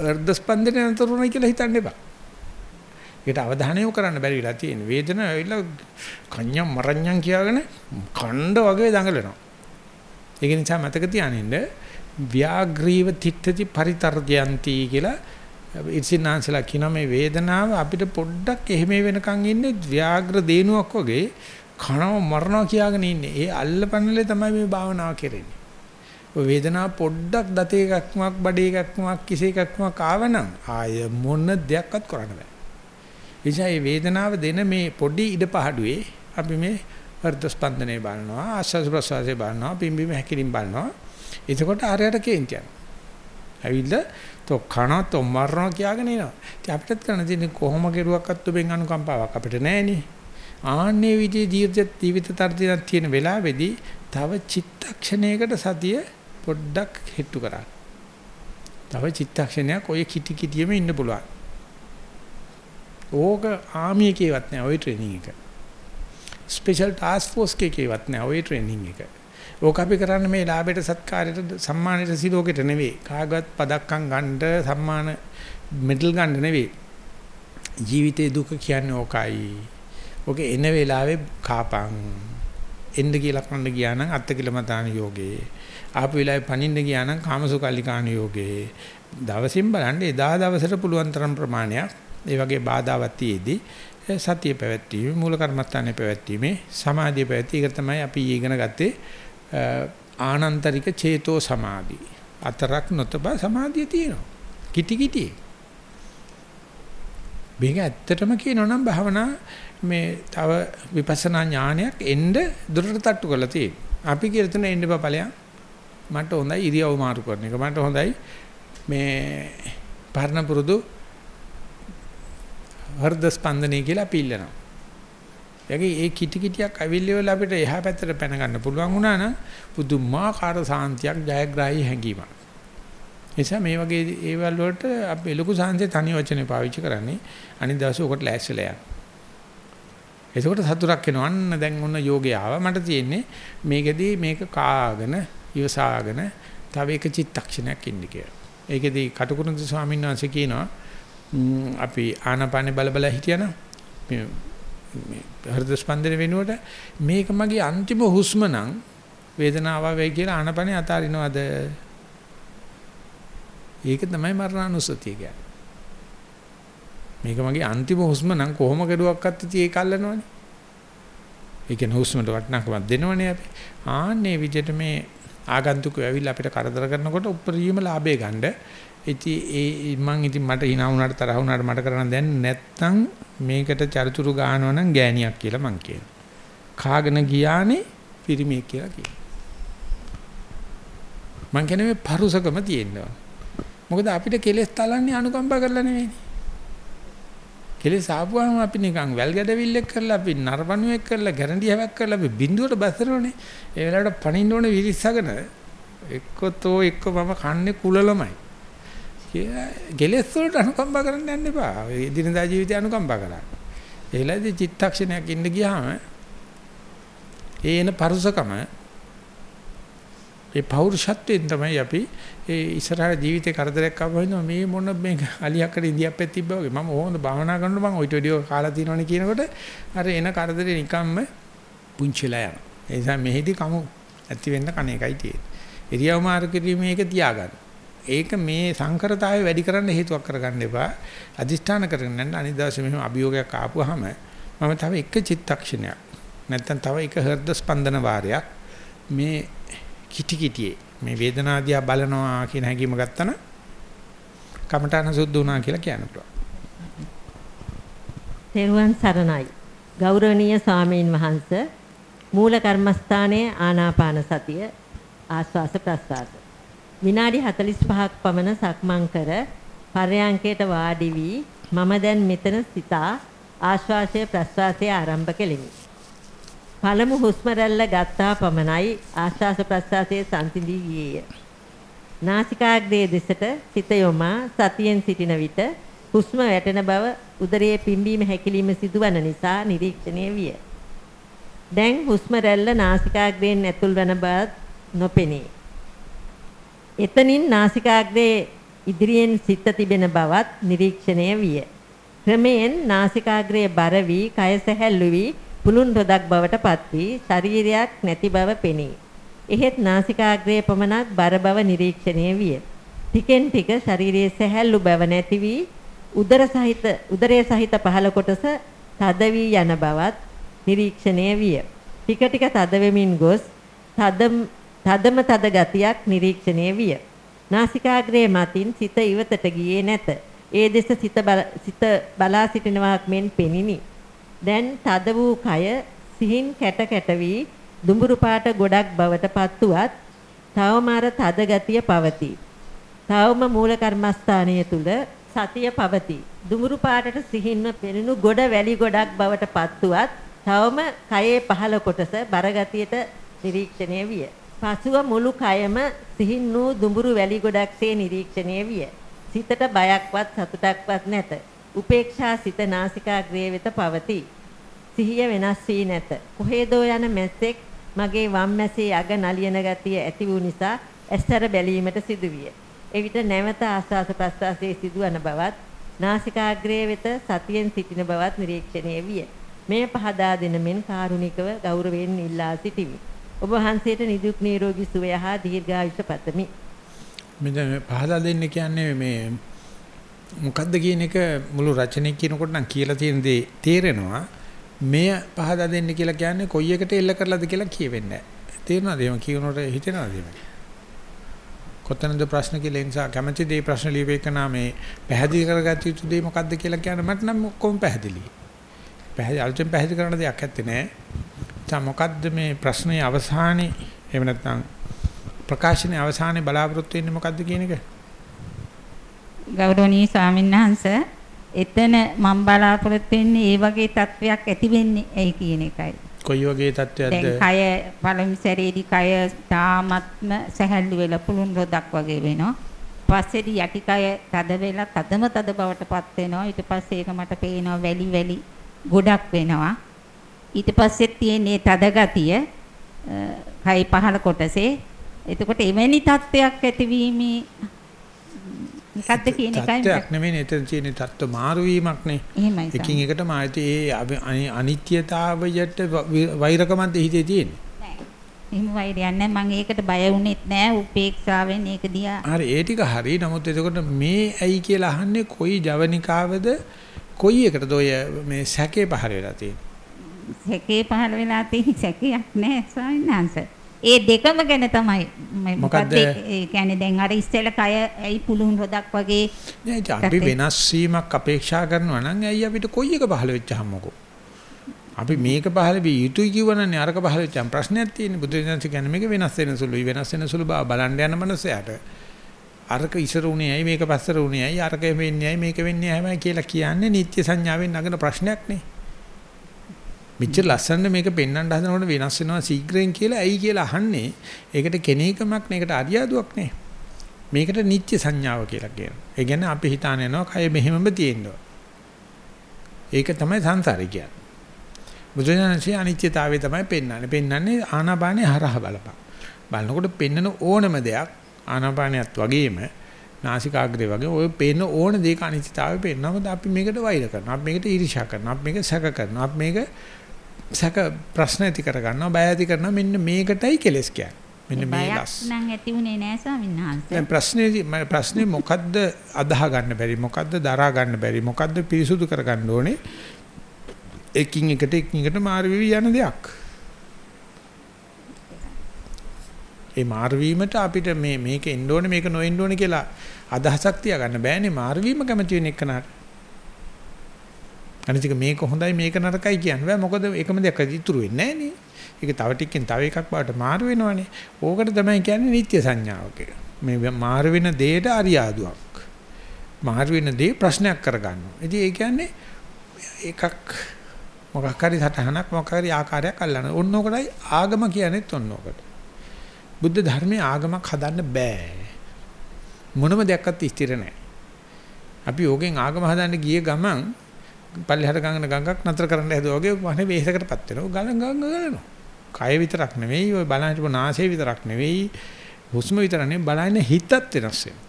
අර්ධ ස්පන්දනය නතරුණයි කියලා හිතන්න එපා. ඒකට අවධානය යොමු කරන්න බැරි වෙලා තියෙන. වේදනාව ඇවිල්ලා කන්‍යම් මරඤ්ඤම් කියාගෙන කණ්ඩ වගේ දඟලනවා. ඒක නිසා මතක තියානින්න ව්‍යාග්‍රීව තිට්ඨති පරිතරජයන්ති කියලා ඉර්සිනාන්සලා කියන මේ වේදනාව අපිට පොඩ්ඩක් එහෙම වෙනකන් ඉන්නේ ව්‍යාග්‍ර දේනුවක් වගේ කනව මරනවා කියාගෙන ඉන්නේ. ඒ අල්ලපන්නලේ තමයි මේ භාවනාව කෙරෙන්නේ. ඔය වේදනාව පොඩ්ඩක් දතේ එකක්මක් බඩේ එකක්මක් කිසි එකක්මක් ආවනම් ආය මොන දෙයක්වත් කරන්න බෑ. එනිසා මේ වේදනාව දෙන මේ පොඩි ඉඩ පහඩුවේ අපි මේ වර්ධ ස්පන්දනය බලනවා ආස්වාද ප්‍රසවාසය බලනවා පිම්බීම හැකිලින් බලනවා. එතකොට ආරයට කේන්තියක්. ඇවිල්ලා તો කනත් මරනවා කියාගෙන එනවා. ඉතින් අපිටත් කරන්න තියෙන්නේ කොහොම කෙරුවක්වත් ඔබෙන් අනුකම්පාවක් අපිට නැහෙනේ. ආන්නේ විදිහේ ජීවිත ජීවිත තර්ජනක් තියෙන වෙලාවේදී තව චිත්තක්ෂණයකට සතිය පොඩ්ඩක් හිටු කරා. තව චිත්තක්ෂණයක් ඔය කිටි කිටියෙම ඉන්න පුළුවන්. ඕක ආමි එකේවත් නෑ ওই ට්‍රේනින් එක. ස්පෙෂල් ටාස්ක් ෆෝස් එකේවත් නෑ ওই ට්‍රේනින් එක. ඕක අපි කරන්නේ මේ ලාභයට සත්කාරයට සම්මානයට සිලෝකෙට නෙවෙයි. කාගවත් පදක්කම් ගන්න සම්මාන මෙඩල් ගන්න නෙවෙයි. ජීවිතේ දුක කියන්නේ ඕකයි. ඕක එන වෙලාවේ කාපං එන්න කියලා කන්න ගියා නම් අත්තිකිලමතාන යෝගේ. ආපු වෙලාවේ පණින්න ගියා නම් කාමසුකල්ලිකාන යෝගේ. දවසින් බලන්න එදා දවසට පුළුවන් තරම් ප්‍රමාණයක් ඒ වගේ බාධාවක් තියේදී සතිය පැවැත්වීම මූල කර්මස්ථානයේ පැවැත්වීමේ සමාධිය පැවැත්වීම ඒක තමයි අපි ඉගෙන ගත්තේ ආනන්තරික චේතෝ සමාධි. අතරක් නොතබ සමාධිය තියෙනවා. කිටි කිටි. මේක ඇත්තටම කියනොනම් භාවනා මේ තව විපස්සනා ඥානයක් එන්න දුරට තට්ටු කරලා තියෙනවා. අපි කියලා තුන එන්න බපලයන් මට හොඳයි ඉරියව් මාරු කරන එක. මට හොඳයි මේ පරණ පුරුදු හෘද ස්පන්දනය කියලා පිල්ලනවා. යකි ඒ කිටි කිටියක් අවිල්ලෙවල අපිට එහා පැත්තට පැන ගන්න පුළුවන් වුණා නම් පුදුමාකාර සාන්තියක් ජයග්‍රාහී හැඟීමක්. නිසා මේ වගේ ඒවල් වලට අපි ලොකු සාන්තිය තනි වචනේ පාවිච්චි කරන්නේ අනිත් දවසේ උකට ලෑස්තිලා යන්න. එතකොට සතුටක් එනවා. අන්න දැන් ඔන්න යෝගය ආවා. මට තියෙන්නේ මේකෙදී මේක කාගෙන ඉවසාගෙන තව එක චිත්තක්ෂණයක් ඉන්න කියලා. ඒකෙදී කටුකුරුන්ද ස්වාමීන් වහන්සේ කියනවා අපි ආනාපානේ බල බල හිටියනම් මේ හෘද ස්පන්දන වෙනුවට මේක මගේ අන්තිම හුස්ම නම් වේදනාව වෙයි කියලා ආනාපානේ අතාරිනවද? ඒක තමයි මරණානුස්සතිය කියන්නේ. මේක මගේ අන්තිම හුස්ම නම් කොහොම කෙරුවක්වත් ඉතින් ඒක අල්ලනවනේ. ඒ කියන්නේ හුස්මට වටිනාකමක් දෙනවනේ අපි. ආන්නේ විදිහට මේ ආගන්තුකෝ ඇවිල්ලා අපිට කරදර කරනකොට උපරිම ලාභය ගන්න. ඉතින් ඒ මං ඉතින් මට hina වුණාට තරහ වුණාට මට කරන්න දැන් නැත්තම් මේකට චරිචුරු ගහනවා නම් ගෑණියක් කියලා මං කියනවා. කාගෙන ගියානේ පිරිමියෙක් කියලා කියනවා. මං කියන්නේ මේ පරුසකම තියෙනවා. මොකද අපිට කෙලෙස් තලන්නේ අනුකම්පා කරලා නෙවෙයි. කෙලෙස් ආපුවාම අපි නිකන් වැල් ගැඩවිල්ලක් කරලා අපි නරපණුවෙක් කරලා ගැරන්ඩියාවක් කරලා අපි බින්දුවට බැසරෝනේ. ඒ වෙලාවට පණින්න ඕනේ විරිස්සගෙන එක්කතෝ එක්ක මම කන්නේ කුලලමයි. කෙලෙස් වලට අනුකම්පා කරන්න යන්න එපා. ඒ දිනදා ජීවිතය අනුකම්පා කරන්න. ඒලදී චිත්තක්ෂණයක් ඉන්න ගියාම ඒ එන පරුසකම ඒ පෞරුෂත්වයෙන් තමයි අපි ඒ ඉස්සරහ ජීවිතේ කරදරයක් ආවම මේ මොන මේ අලියක්කට ඉන්දියාප්පෙත් තිබ්බා වගේ මම ඕන භාවනා කරනකොට මම ඔයිට වීඩියෝ කාලා තියෙනවනේ කියනකොට අර එන කරදරේ නිකම්ම පුංචිලා යනවා. ඒ නිසා මෙහිදී කමු ඇති වෙන්න කණ එකයි තියෙන්නේ. ඉරියව් මාරු කිරීමේ එක තියාගන්න. ඒක මේ සංකරතාවය වැඩි කරන්න හේතුවක් කරගන්න එපා. අදිෂ්ඨාන කරගෙන යන්න අනිත් දවසේ මෙහෙම අභියෝගයක් ආපුවාම මම තව එක චිත්තක්ෂණයක් නැත්තම් තව එක හෘද ස්පන්දන වාරයක් මේ කිටි කිටියේ මේ වේදනාදියා බලනවා කියන හැඟීම ගත්තන කමඨාන සුද්ධ වුණා කියලා කියන්න පුළුවන්. තෙරුවන් සරණයි. ගෞරවනීය සාමීන් වහන්ස මූල කර්මස්ථානයේ ආනාපාන සතිය ආස්වාස ප්‍රස්වාස විනාඩි 45ක් පමණ සක්මන් කර පරයන්කයට වාඩි වී මම දැන් මෙතන සිතා ආශ්වාසය ප්‍රශ්වාසය ආරම්භ කෙලිමි. පළමු හුස්ම රැල්ල ගත්තා පමණයි ආශ්වාස ප්‍රශ්වාසයේ සංසිඳී ගියේය. නාසිකාග්‍රයේ දෙසට සිත යොමා සතියෙන් සිටින විට හුස්ම වැටෙන බව උදරයේ පිම්බීම හැකිලිම සිදුවන නිසා නිරීක්ෂණය විය. දැන් හුස්ම රැල්ල නාසිකාග්‍රයෙන් ඇතුල් වන බව නොපෙනේ. එතනින් නාසිකාග්‍රයේ ඉදිරියෙන් සිත තිබෙන බවත් නිරීක්ෂණය විය. ක්‍රමයෙන් නාසිකාග්‍රයේ බර වී කය සැහැල්ලු වී පුළුන් රොදක් බවට පත් වී ශරීරයක් නැති බව පෙනේ. එහෙත් නාසිකාග්‍රයේ පමණක් බර බව නිරීක්ෂණය විය. ටිකෙන් ටික ශරීරයේ සැහැල්ලු බව නැති වී උදර සහිත උදරයේ සහිත පහළ කොටස තද වී යන බවත් නිරීක්ෂණය විය. ටික ටික තද වෙමින් ගොස් තදම තදම තද ගතියක් නිරීක්ෂණය විය. නාසිකාග්‍රයේ මතින් සිත ඉවතට ගියේ නැත. ඒ දෙස සිත සිත බලා සිටිනවාක් මෙන් පෙනිනි. දැන් තද වූ කය සිහින් කැට කැට වී දුඹුරු පාට ගොඩක් බවට පත්ුවත් තවම අර තද ගතිය පවතී. තවම මූල කර්මස්ථානය තුල සතිය පවතී. දුඹුරු පාටට සිහින්ව පෙනුණු ගොඩ වැලි ගොඩක් බවට පත්ුවත් තවම කයේ පහළ කොටස බරගතියට නිරීක්ෂණය විය. පසුව මුළු කයම සිහින් වූ දුඹුරු වැලි ගොඩක්සේ නිරීක්ෂණය විය. සිතට බයක්වත් සතුටක්වත් නැත. උපේක්ෂා සිත නාසිකාග්‍රේ වෙත පවතී. සිහිය වෙනස් වී නැත. කොහෙදෝ යන මැස්සෙක් මගේ වම් මැසේ අග නලියන ගතිය ඇති වූ නිසා ඇස්තර බැලීමට සිදුවිය. එවිට නැවත ආස්වාස ප්‍රස්වාසයේ සිදුවන බවත් නාසිකාග්‍රයේ වෙත සතියෙන් සිටින බවත් නිරීක්ෂණය විය. මේ පහදා දෙන මෙන් කාරුණිකව ගෞරවයෙන් ඉල්ලා සිටිමි. ඔබ වහන්සේට නිදුක් නිරෝගී සුවය හා දීර්ඝායුෂ පතමි. මෙතන පහදා දෙන්න කියන්නේ මේ මොකද්ද කියන එක මුළු රචනය කියනකොට නම් කියලා තියෙන දේ තේරෙනවා. මෙය පහදා දෙන්න කියලා කියන්නේ කොයි එකට එල්ල කරලාද කියලා කියවෙන්නේ නැහැ. තේරෙනවද? එහෙම කියනකොට හිතෙනවද එහෙම? කොතනද ප්‍රශ්න කියලා ඒ නිසා කැමැති දේ ප්‍රශ්න ලියවෙකනා මේ පැහැදිලි කරගත්ත යුතු දේ මොකද්ද කියලා කියන්න මට නම් කොහොම පැහැදිලි. පැහැදිලි අලුතෙන් පැහැදිලි කරන්න දෙයක් නැත්තේ නෑ. දැන් මොකද්ද මේ ප්‍රශ්නේ අවසානයේ එහෙම නැත්නම් ප්‍රකාශනයේ අවසානයේ බලාපොරොත්තු වෙන්නේ මොකද්ද කියන එක? ගෞරවනීය ස්වාමින්වහන්සේ එතන මම බලාපොරොත්තු වෙන්නේ ඒ වගේ තත්වයක් ඇති වෙන්නේ ඇයි කියන එකයි. කොයි වගේ තත්වයක්ද? දැන් කය පළමු සැරේදී කය තාමත්ම සැහැල්ලු වෙලා පුළුන් රොදක් වගේ වෙනවා. පස්සේදී යටි කය තද වෙලා තදම තද බවටපත් වෙනවා. ඊට පස්සේ ඒක මට පේනවා වැලි වැලි ගොඩක් වෙනවා. ඊට පස්සෙත් තියෙන්නේ තද ගතිය කයි පහළ කොටසේ. එතකොට එවැනි தත්වයක් ඇතිවීමේ මොකද්ද කියන එකයි තත්වයක් නෙමෙයි එතන තියෙන தත්ව මාරු වීමක් නේ. එහෙමයි. එකින් එකටම ආයතී ඒ අනිත්‍යතාවයට වෛරකමත් හිතේ තියෙන්නේ. එහෙම වෛරයක් නැහැ මම ඒකට බය වුණෙත් නැහැ උපේක්ෂාවෙන් ඒක දිහා හරි ඒ ටික හරි නමුත් එතකොට මේ ඇයි කියලා අහන්නේ කොයි ජවනිකාවද කොයි එකටද ඔය මේ සැකේ පහර වෙලා තියෙන්නේ සැකේ පහළ වෙලා තියෙන සැකයක් නෑ ස්වාමීන් වහන්සේ. ඒ දෙකම ගැන තමයි මම මොකද්ද? ඒ කියන්නේ දැන් අර ඉස්සෙල්ල කය ඇයි පුළුන් රොදක් වගේ නෑ අපි වෙනස් වීමක් අපේක්ෂා කරනවා නම් ඇයි අපිට කොයි එක පහල වෙච්චහම මොකෝ? අපි මේක පහල විය යුතුයි කිව්වනනේ අරක පහල වෙච්චාම ප්‍රශ්නයක් තියෙන්නේ. බුදු දහම කියන්නේ මේක වෙනස් වෙන සුළුයි වෙනස් වෙන සුළු බව බලන්න යන මනසයට. අරක ඉසර උනේ ඇයි මේක පස්සර උනේ ඇයි අරක වෙන්නේ ඇයි මේක වෙන්නේ ඇයි කියලා කියන්නේ නිත්‍ය සංඥාවෙන් නගන ප්‍රශ්නයක් නේ. මෙච්චර ලස්සන මේක පෙන්වන්න හදනකොට වෙනස් වෙනවා ශීඝ්‍රයෙන් කියලා ඇයි කියලා අහන්නේ. ඒකට කෙනේකමක් නේකට අරියාදුවක් නේ. මේකට නිත්‍ය සංඥාව කියලා කියනවා. ඒ කියන්නේ අපි හිතාන යනවා කය මෙහෙමම තියෙනවා. ඒක තමයි සංසාරේ කියන්නේ. බුදුසසුනේ අනිත්‍යතාවය තමයි පෙන්වන්නේ. පෙන්වන්නේ ආනාපානේ හරහා බලපන්. බලනකොට පෙන්නන ඕනම දෙයක් ආනාපානියත් වගේම නාසිකාග්‍රේ වගේ ඔය පේන ඕන දෙයක අනිත්‍යතාවය පෙන්නනවාද අපි මේකට වෛර කරනවා. අපි මේකට ඊර්ෂ්‍යා කරනවා. අපි මේක සැක කරනවා. අපි මේක සැක ප්‍රශ්න ඇති කර ගන්නවා. බය ඇති කරනවා. මෙන්න මේකටයි කෙලස් කියන්නේ. මෙන්න මේ ලස්. නම් ඇති උනේ නෑ ස්වාමීන් වහන්සේ. දැන් ප්‍රශ්නේ ප්‍රශ්නේ මොකද්ද අදාහ ගන්න බැරි මොකද්ද දරා ගන්න බැරි මොකද්ද පිරිසුදු කර ගන්න ඕනේ එකින් එකට එකින් එකට මාරු වෙවි යන දෙයක් ඒ මාරු වීමට අපිට මේ මේක එන්න ඕනේ මේක නොඑන්න ඕනේ කියලා අදහසක් තියාගන්න බෑනේ මාරු වීම කැමති වෙන එකනට අනිතික මේක හොඳයි මේක නරකයි කියන්න බෑ මොකද එකම දෙයක් ඉතුරු වෙන්නේ නෑනේ ඒක තව ටිකකින් තව එකක් බවට මාරු වෙනවනේ ඕකට තමයි කියන්නේ නිත්‍ය සංඥාව කියලා මේ මාරු වෙන දෙයට අරියාදුවක් මාරු වෙන දේ ප්‍රශ්නයක් කරගන්නවා ඉතින් ඒ කියන්නේ එකක් මොකක් හරි සටහනක් මොකක් හරි ආකාරයක් අල්ලන. ඕන ඔකටයි ආගම කියන්නේත් ඔන්න ඔකට. බුද්ධ ධර්මයේ ආගමක් හදන්න බෑ. මොනම දෙයක්වත් ස්ථිර නැහැ. අපි ඕකෙන් ආගම හදන්න ගිය ගමන් පල්ලෙහාට ගඟන ගඟක් නතර කරන්න හැදුවා වගේ වනේ වෙහෙසකටපත් වෙනවා. ගලන් ගඟ ගලනවා. කය විතරක් නෙවෙයි ඔය බලන හිටපු නාසය විතරක් නෙවෙයි හුස්ම විතර නෙවෙයි බලන හිතත් වෙනස් වෙනවා.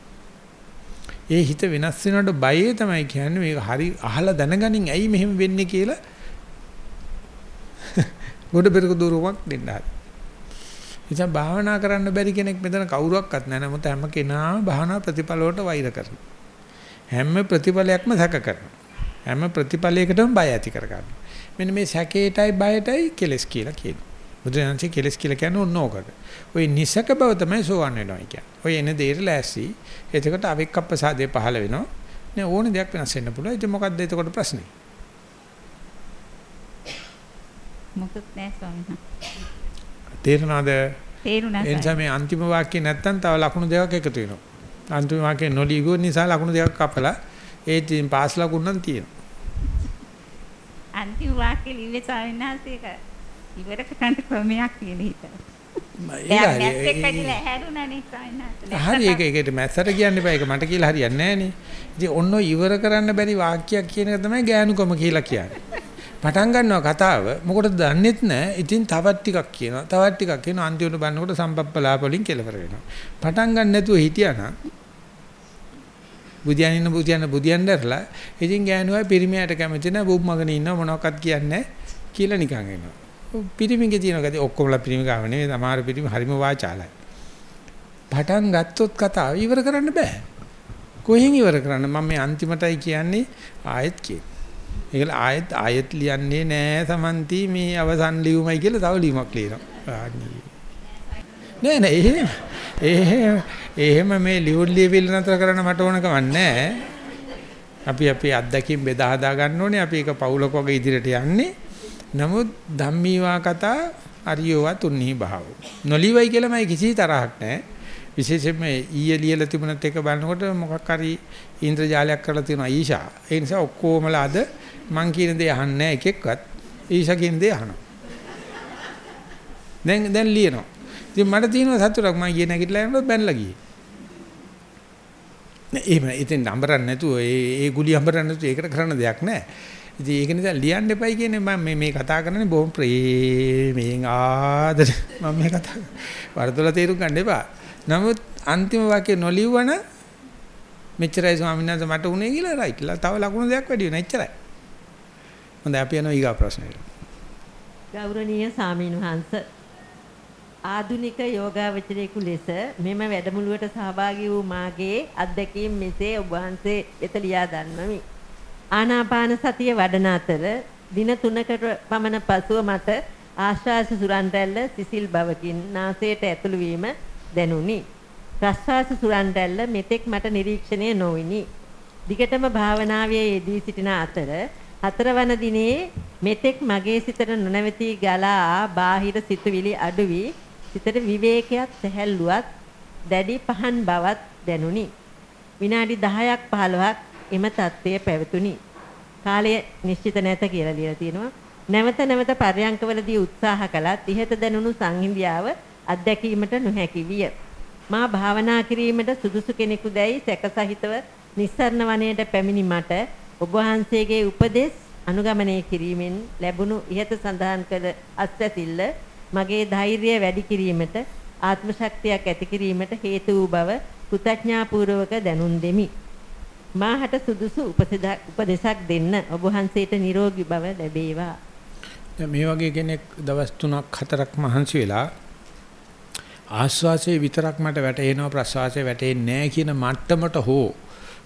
ඒ හිත වෙනස් වෙනකොට බයේ තමයි කියන්නේ මේක හරි අහලා දැනගනින් ඇයි මෙහෙම වෙන්නේ කියලා ගොඩ පෙරක දුරුවක් දෙන්න හරි. ඉතින් භාවනා කරන්න බැරි කෙනෙක් මෙතන කවුරුවක්වත් නැහැ. නමුත් හැම කෙනාම භාවනා ප්‍රතිඵල වලට වෛර කරනවා. හැම ප්‍රතිඵලයක්ම සැක කරනවා. හැම ප්‍රතිඵලයකටම බය ඇති කරගන්නවා. මෙන්න මේ සැකේටයි බයටයි කෙලස් කියලා කියනවා. බුදුරජාණන්සේ කෙලස් කියලා කියන්නේ ඕන ඕකට. ওই නිසක බව තමයි සෝවන් වෙනවා කියන්නේ. ඔය එන දෙයට ලෑස්ති. එතකොට අවික්කප්පසාදේ පහළ වෙනවා. නේ ඕන දෙයක් වෙනස් වෙන්න පුළුවන්. ඉතින් මොකද්ද එතකොට ප්‍රශ්නේ? මොකද නෑ ස්වාමීන් වහන්සේ. තේරෙනවද? තේරුණා එනිසා මේ අන්තිම වාක්‍යය නැත්තම් තව ලකුණු දෙකක් එකතු වෙනවා. අන්තිම වාක්‍යය නොලීගෝ නිසා ලකුණු දෙකක් කපලා ඒ පාස් ලකුණු නම් තියෙනවා. අන්තිම වාක්‍ය ලිව්වේ ස්වාමීන් වහන්සේ ඒක ඉවර කරන්න ක්‍රමයක් කියන හිත. හරි. ඒක ඒකට මැස්සට කියන්න බෑ ඒක මට කියලා හරියන්නේ නෑනේ. ඉතින් ඔන්න ඉවර කරන්න බැරි වාක්‍යයක් කියන එක තමයි ගෑනුකම කියලා කියන්නේ. පටන් ගන්නවා කතාව මොකටද දන්නෙත් නෑ. ඉතින් තවත් ටිකක් කියනවා. තවත් ටිකක් කියනවා. අන්තිමට බලනකොට සම්පප්පලාප වලින් කෙලවර වෙනවා. පටන් ගන්න නැතුව හිටියානම් බුදියනින්න බුදියන්න බුදියන් දැරලා ඉතින් ගෑනුවයි පිරිමියට කැමති නෑ බුබ් මගන ඉන්නව මොනවක්වත් කියන්නේ කියලා නිකන් එනවා. පිරිමිගේ තියෙන ගතිය ඔක්කොමලා පිරිමි ගාව නෙවෙයි සමහර පිරිමි හරිම වාචාලයි. පටන් ගත්තොත් කතාව ඉවර කරන්න බෑ. කොහෙන් ඉවර කරන්න මම මේ අන්තිමටයි කියන්නේ ආයෙත් කිය. ඒකල ආයෙත් ආයෙත් ලියන්නේ නෑ සමන්ති මේ අවසන් ලියුමයි කියලා තව ලියුමක් ලියනවා. නෑ නෑ එහෙම එහෙම එහෙම මේ ලියුම් ලියවිල්ල නතර කරන්න මට ඕන කමක් නෑ. අපි අපේ අත්දැකීම් බෙදා හදා ගන්න ඕනේ. අපි ඒක පවුලක වගේ ඉදිරියට යන්නේ. නමුත් ධම්මීවා කතා අරියෝවා තුන්හි භාව. නොලිවයි කියලා මම කිසි තරහක් නැහැ. විශේෂයෙන්ම ඊයේ ලියලා තිබුණත් එක බලනකොට මොකක් හරි ඉන්ද්‍රජාලයක් කරලා තියෙනවා ඊෂා. ඒ නිසා ඔක්කොමලා අද මං කියන දේ අහන්නේ නැහැ එකෙක්වත්. ඊෂා කියන දේ අහනවා. දැන් දැන් ලියනවා. ඉතින් මට තියෙනවා සතුටක් මම ඊයේ නැගිටලා යනකොට බැනලා ගියේ. නෑ එහෙම ඉතින් නම්බරක් නැතුව ඒ ඒ ගුලි අම්බරක් නැතුව ඒකට කරන්න දෙයක් නැහැ. ඉතින් ඒක නිසා ලියන්න එපයි කියන්නේ මම මේ මේ කතා කරන්නේ බොහොම ප්‍රේමයෙන් ආදර මම මේ කතා වරදොල තේරුම් ගන්න එපා. නමුත් අන්තිම වාක්‍ය නොලියවන මෙච්චරයි ස්වාමීන් වහන්සේ මට උනේ කියලා රයිට්. තව ලකුණු දෙයක් වැඩි වෙන එච්චරයි. හොඳයි අපි යනවා ඊගා ප්‍රශ්නෙට. ගෞරවනීය සාමීන් වහන්ස ආදුනික යෝගාවචරයෙකු ලෙස මෙම වැඩමුළුවට සහභාගී වූ මාගේ අත්දැකීම් මෙසේ ඔබ වහන්සේ වෙත ලියා දන්වමි. ආනාපාන සතිය වඩන අතර දින 3කට පමණ පසුව මට ආශ්වාස සුරන් රැල්ල සිසිල් බවකින් නාසයට ඇතුළු වීම දැනුනි. ප්‍රශ්වාස සුරන් රැල්ල මෙතෙක් මට නිරීක්ෂණය නොවිනි. දිගටම භාවනාවේ යෙදී සිටින අතර හතරවන දිනේ මෙතෙක් මගේ සිතට නොනවති ගලා බාහිර සිතුවිලි අඩු වී සිතට විවේකයක් සැහැල්ලුවක් දැඩි පහන් බවක් දැනුනි. විනාඩි 10ක් 15ක් එම தත්ත්වය පැවතුනි. කාලය නිශ්චිත නැත කියලා ලියලා තියෙනවා. නැවත නැවත පර්යංකවලදී උත්සාහ කළත් ඉහත දැනුණු සංහිඳියාව අත්දැකීමට නොහැකි විය. මා භාවනා කිරීමට සුදුසු කෙනෙකු දැයි සැකසහිතව නිස්සරණ වනයේට පැමිණි මට ඔබ වහන්සේගේ උපදෙස් අනුගමනය කිරීමෙන් ලැබුණු ඉහත සඳහන් කළ අත්ැතිල්ල මගේ ධෛර්යය වැඩි කිරීමට ආත්ම ශක්තියක් ඇති කිරීමට හේතු වූ බව කෘතඥාපූර්වක දැනුම් දෙමි. මාහට සුදුසු උපදෙසක් දෙන්න ඔබ වහන්සේට නිරෝගී බව ලැබේවා. දැන් මේ වගේ කෙනෙක් දවස් 3ක් 4ක් මහන්සි වෙලා ආස්වාසේ විතරක් මට වැටෙනවා ප්‍රසවාසයේ වැටෙන්නේ නැහැ කියන මට්ටමට හෝ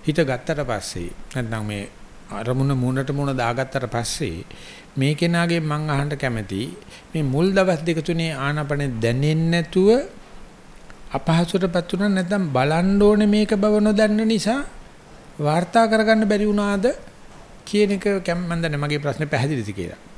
හිත ගත්තට පස්සේ නැත්නම් මේ අරමුණ මූණට මූණ දාගත්තට පස්සේ මේ කෙනාගේ මං අහන්න කැමති මේ මුල් දවස් දෙක තුනේ ආනපන දැනෙන්නේ නැතුව අපහසුටපත් උනා නැත්නම් බලන්න ඕනේ මේක බව නොදන්න නිසා වාර්තා කරගන්න බැරි වුණාද කියන එක මම දන්නේ මගේ ප්‍රශ්නේ පැහැදිලිද කියලා.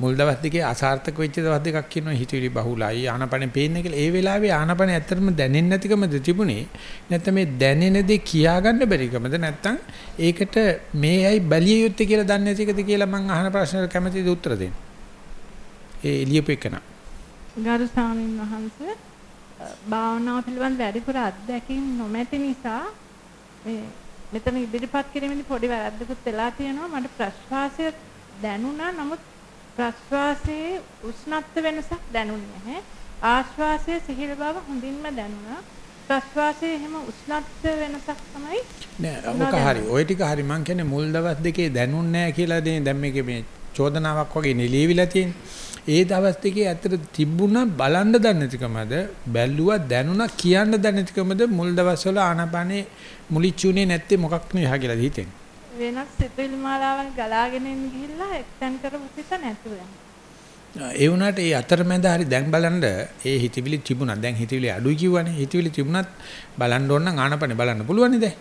මුල් දවස් දෙකේ අසාර්ථක වෙච්ච දවස් දෙකක් කියනවා හිතවිලි බහුලයි ආනපනේ පේන්නේ කියලා. ඒ වෙලාවේ ආනපනේ ඇත්තටම දැනෙන්නේ නැතිකමද තිබුණේ? නැත්නම් මේ දැනෙන දේ කියාගන්න බැරිකමද? නැත්නම් ඒකට මේයි බැලිය යුත්තේ කියලා දන්නේ නැති එකද කියලා මම අහන ප්‍රශ්නට කැමතිද උත්තර දෙන්න. ඒ එළියපු එකන. ගරු ස්වාමීන් වහන්සේ භාවනාව පිළිබඳ වැඩිපුර අත්දැකීම් නොමැති නිසා මේ මෙතන ඉදිරිපත් කිරීමේදී පොඩි වැරද්දකුත් වෙලා තියෙනවා මට ප්‍රශ්වාසය දැනුණා නමුත් ප්‍රශ්වාසයේ උෂ්ණත්ව වෙනසක් දැනුන්නේ නැහැ ආශ්වාසයේ සිහිල් බව හොඳින්ම දැනුණා ප්‍රශ්වාසයේ එහෙම උෂ්ණත්ව වෙනසක් තමයි නෑ ඔක හරි. ওই ටික හරි මං කියන්නේ මුල් දවස් දෙකේ දැනුන්නේ නැහැ කියලා දැන් මේකේ මේ චෝදනාවක් වගේ නෙලියවිලා තියෙන්නේ. ඒ දවස් දෙකේ ඇත්තට තිබුණා බලන්න දන්නේ නැතිකමද බැලුවා දැනුණා කියන්න දන්නේ නැතිකමද මුල් දවස්වල ආනපනේ මුලිච්චුනේ නැත්තේ මොකක් නෙවෙයි කියලා හිතෙන්නේ. වෙනත් සිතුවිලි මාලාවන් ගලාගෙන එන්න ගිහිල්ලා එක්තැන් කරපු සිත නැතුව යනවා. ඒ වුණාට ඒ අතරමැද හරි දැන් බලන්න ඒ හිතවිලි තිබුණා. දැන් හිතවිලි අඩුයි කිව්වනේ. හිතවිලි තිබුණත් බලන්න ඕන නම් ආනපනේ බලන්න පුළුවන් නේද?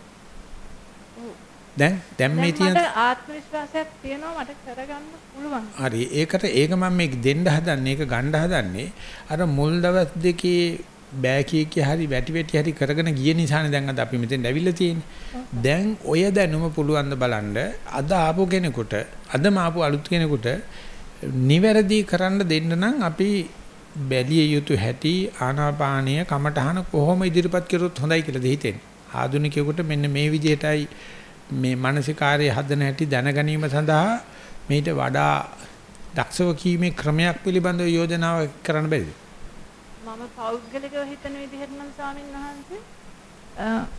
දැන් දැන් මේ තියෙන මට ආත්ම විශ්වාසයක් තියෙනවා මට කරගන්න පුළුවන්. හරි ඒකට ඒක මම මේ දෙන්න හදන්නේ ඒක ගන්න හදන්නේ අර මුල් දවස් දෙකේ බෑ කිය කිය හරි වැටි වැටි හරි කරගෙන ගිය නිසානේ දැන් අද අපි මෙතෙන් ඇවිල්ලා තියෙන්නේ. දැන් ඔය දැනුම පුළුවන් ද බලන්න අද ආපු කෙනෙකුට අදම ආපු අලුත් කෙනෙකුට නිවැරදි කරන්න දෙන්න නම් අපි බැලිය යුතු හැටි ආනාපානීය කමටහන කොහොම ඉදිරිපත් කරොත් හොඳයි කියලාද හිතෙන්නේ. ආධුනිකයෙකුට මෙන්න මේ විදිහටයි මේ මානසිකාර්ය හදන හැටි දැන ගැනීම සඳහා මේට වඩා දක්ෂව කීමේ ක්‍රමයක් පිළිබඳව යෝජනාවක් කරන්න බැරිද? මම පෞද්ගලිකව හිතන විදිහට නම් ස්වාමීන් වහන්සේ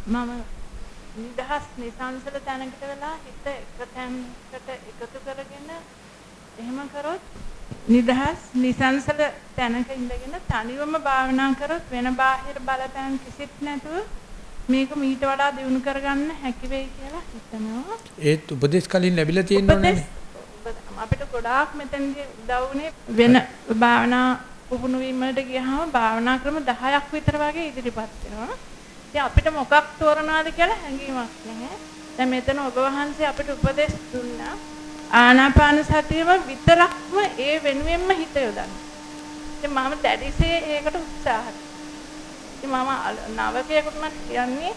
මම නිදහස් නිසංසල තැනකට වෙලා හිත එක තැනකට එකතු කරගෙන එහෙම කරොත් නිදහස් නිසංසල තැනක ඉඳගෙන තනිවම භාවනා කරොත් වෙන බාහිර බලපෑම් කිසිත් නැතුව මේක මීට වඩා දියුණු කරගන්න හැකි වෙයි කියලා හිතනවා. ඒත් උපදේශ කලින් ලැබිලා තියෙනවනේ. අපිට ගොඩාක් මෙතනදී උදව් වෙන භාවනා පුහුණු වීමකට ගියාම භාවනා ක්‍රම 10ක් විතර වගේ ඉදිරිපත් වෙනවා. ඉතින් අපිට මොකක් තෝරනවාද කියලා හැඟීමක් නැහැ. දැන් මෙතන ඔබ වහන්සේ අපිට උපදෙස් දුන්නා. ආනාපාන සතියම විතරක්ම ඒ වෙනුවෙන්ම හිත යොදන්න. ඉතින් මම දැඩිසේ ඒකට උත්සාහ ඉතින් මම නවකයකට නම් කියන්නේ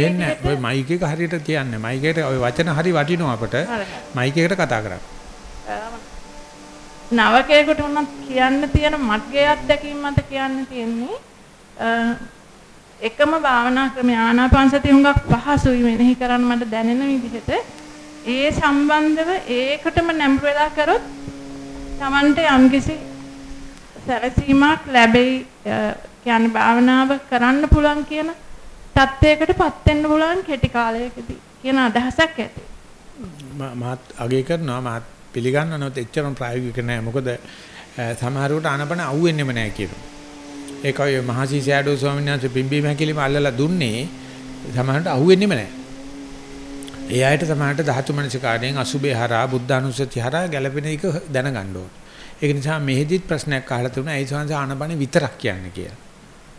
එන්නේ ඔය මයික් එක හරියට තියන්නේ මයික් එකට ඔය වචන හරි වටිනවා අපට මයික් එකට කතා කරා නවකයකට උනත් කියන්න තියෙන මගේ අත්දැකීම් මත කියන්න තියෙන්නේ එකම භාවනා ක්‍රම ආනාපාන සතිය හුඟක් පහසුයි මෙනෙහි කරන්න මට දැනෙන විදිහට ඒ සම්බන්ධව ඒකටම නැඹුරු වෙලා කරොත් Tamante යම්කිසි සැලසීමක් ලැබෙයි කියන්නේ භාවනාව කරන්න පුළුවන් කියන තත්වයකටපත් වෙන්න පුළුවන් කෙටි කාලයකදී කියන අදහසක් ඇති. මාත් අගය කරනවා මාත් පිළිගන්නවා නමුත් එච්චරම ප්‍රායෝගික නෑ මොකද සමහරවට ආනපන අහුවෙන්නෙම නෑ කියනවා. ඒකයි මහසි සෑඩෝ ස්වාමීන් වහන්සේ පිම්බීම හැකිලිම අල්ලලා දුන්නේ සමහරට අහුවෙන්නෙම නෑ. ඒ ආයත සමහරට ධාතු මනසිකාරයෙන් අසුබේ හරහා බුද්ධානුස්සති හරහා ගැලපෙන එක දැනගන්න ඕනේ. ඒක නිසා මෙහෙදිත් ප්‍රශ්නයක් අහලා තිබුණා ඒ සංස ආනපන විතරක් කියන්නේ කියලා.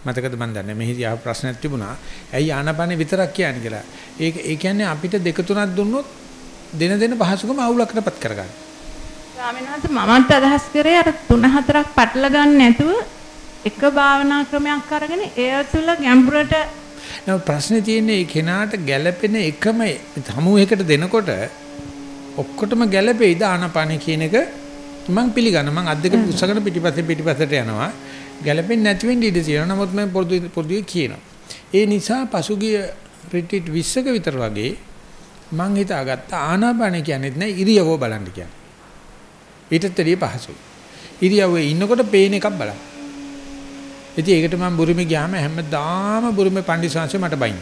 මතකද මන් දන්නේ මෙහිදී ආව ප්‍රශ්නයක් තිබුණා. ඇයි ආනපන විතරක් කියන්නේ කියලා. ඒක ඒ කියන්නේ අපිට දෙක තුනක් දුන්නොත් දින දින පහසුකම අවුලකටපත් කරගන්න. ස්වාමීන් වහන්සේ මමත් අදහස් කරේ අර තුන හතරක් පටල ගන්න නැතුව එක භාවනා ක්‍රමයක් අරගෙන එය තුළ ගැඹුරට නෝ ප්‍රශ්නේ තියෙන්නේ ඒ කෙනාට ගැළපෙන එකම සමූහයකට දෙනකොට ඔක්කොටම ගැළපෙයිද ආනපන කියන එක මම පිළිගන්නවා. මම අද්දක උස්සගෙන පිටිපස්සේ පිටිපස්සට යනවා. ගැළපෙන්නේ නැති වෙන්න ඉඩ තියෙනවා. නමුත් මම පොදු පොදුවේ කියනවා. ඒ නිසා පසුගිය රිට්‍රීට් 20ක විතර වගේ මං හිතාගත්ත ආනාපාන කියන්නේ නැහැ ඉරියව්ව බලන්න කියන්නේ. ඊටත් වැඩිය පහසුයි. ඉරියව්වේ ඉන්නකොට පේන එකක් බලන්න. ඉතින් ඒකට මම බුරුමේ ගියාම හැමදාම බුරුමේ පණ්ඩිත මට බයින්.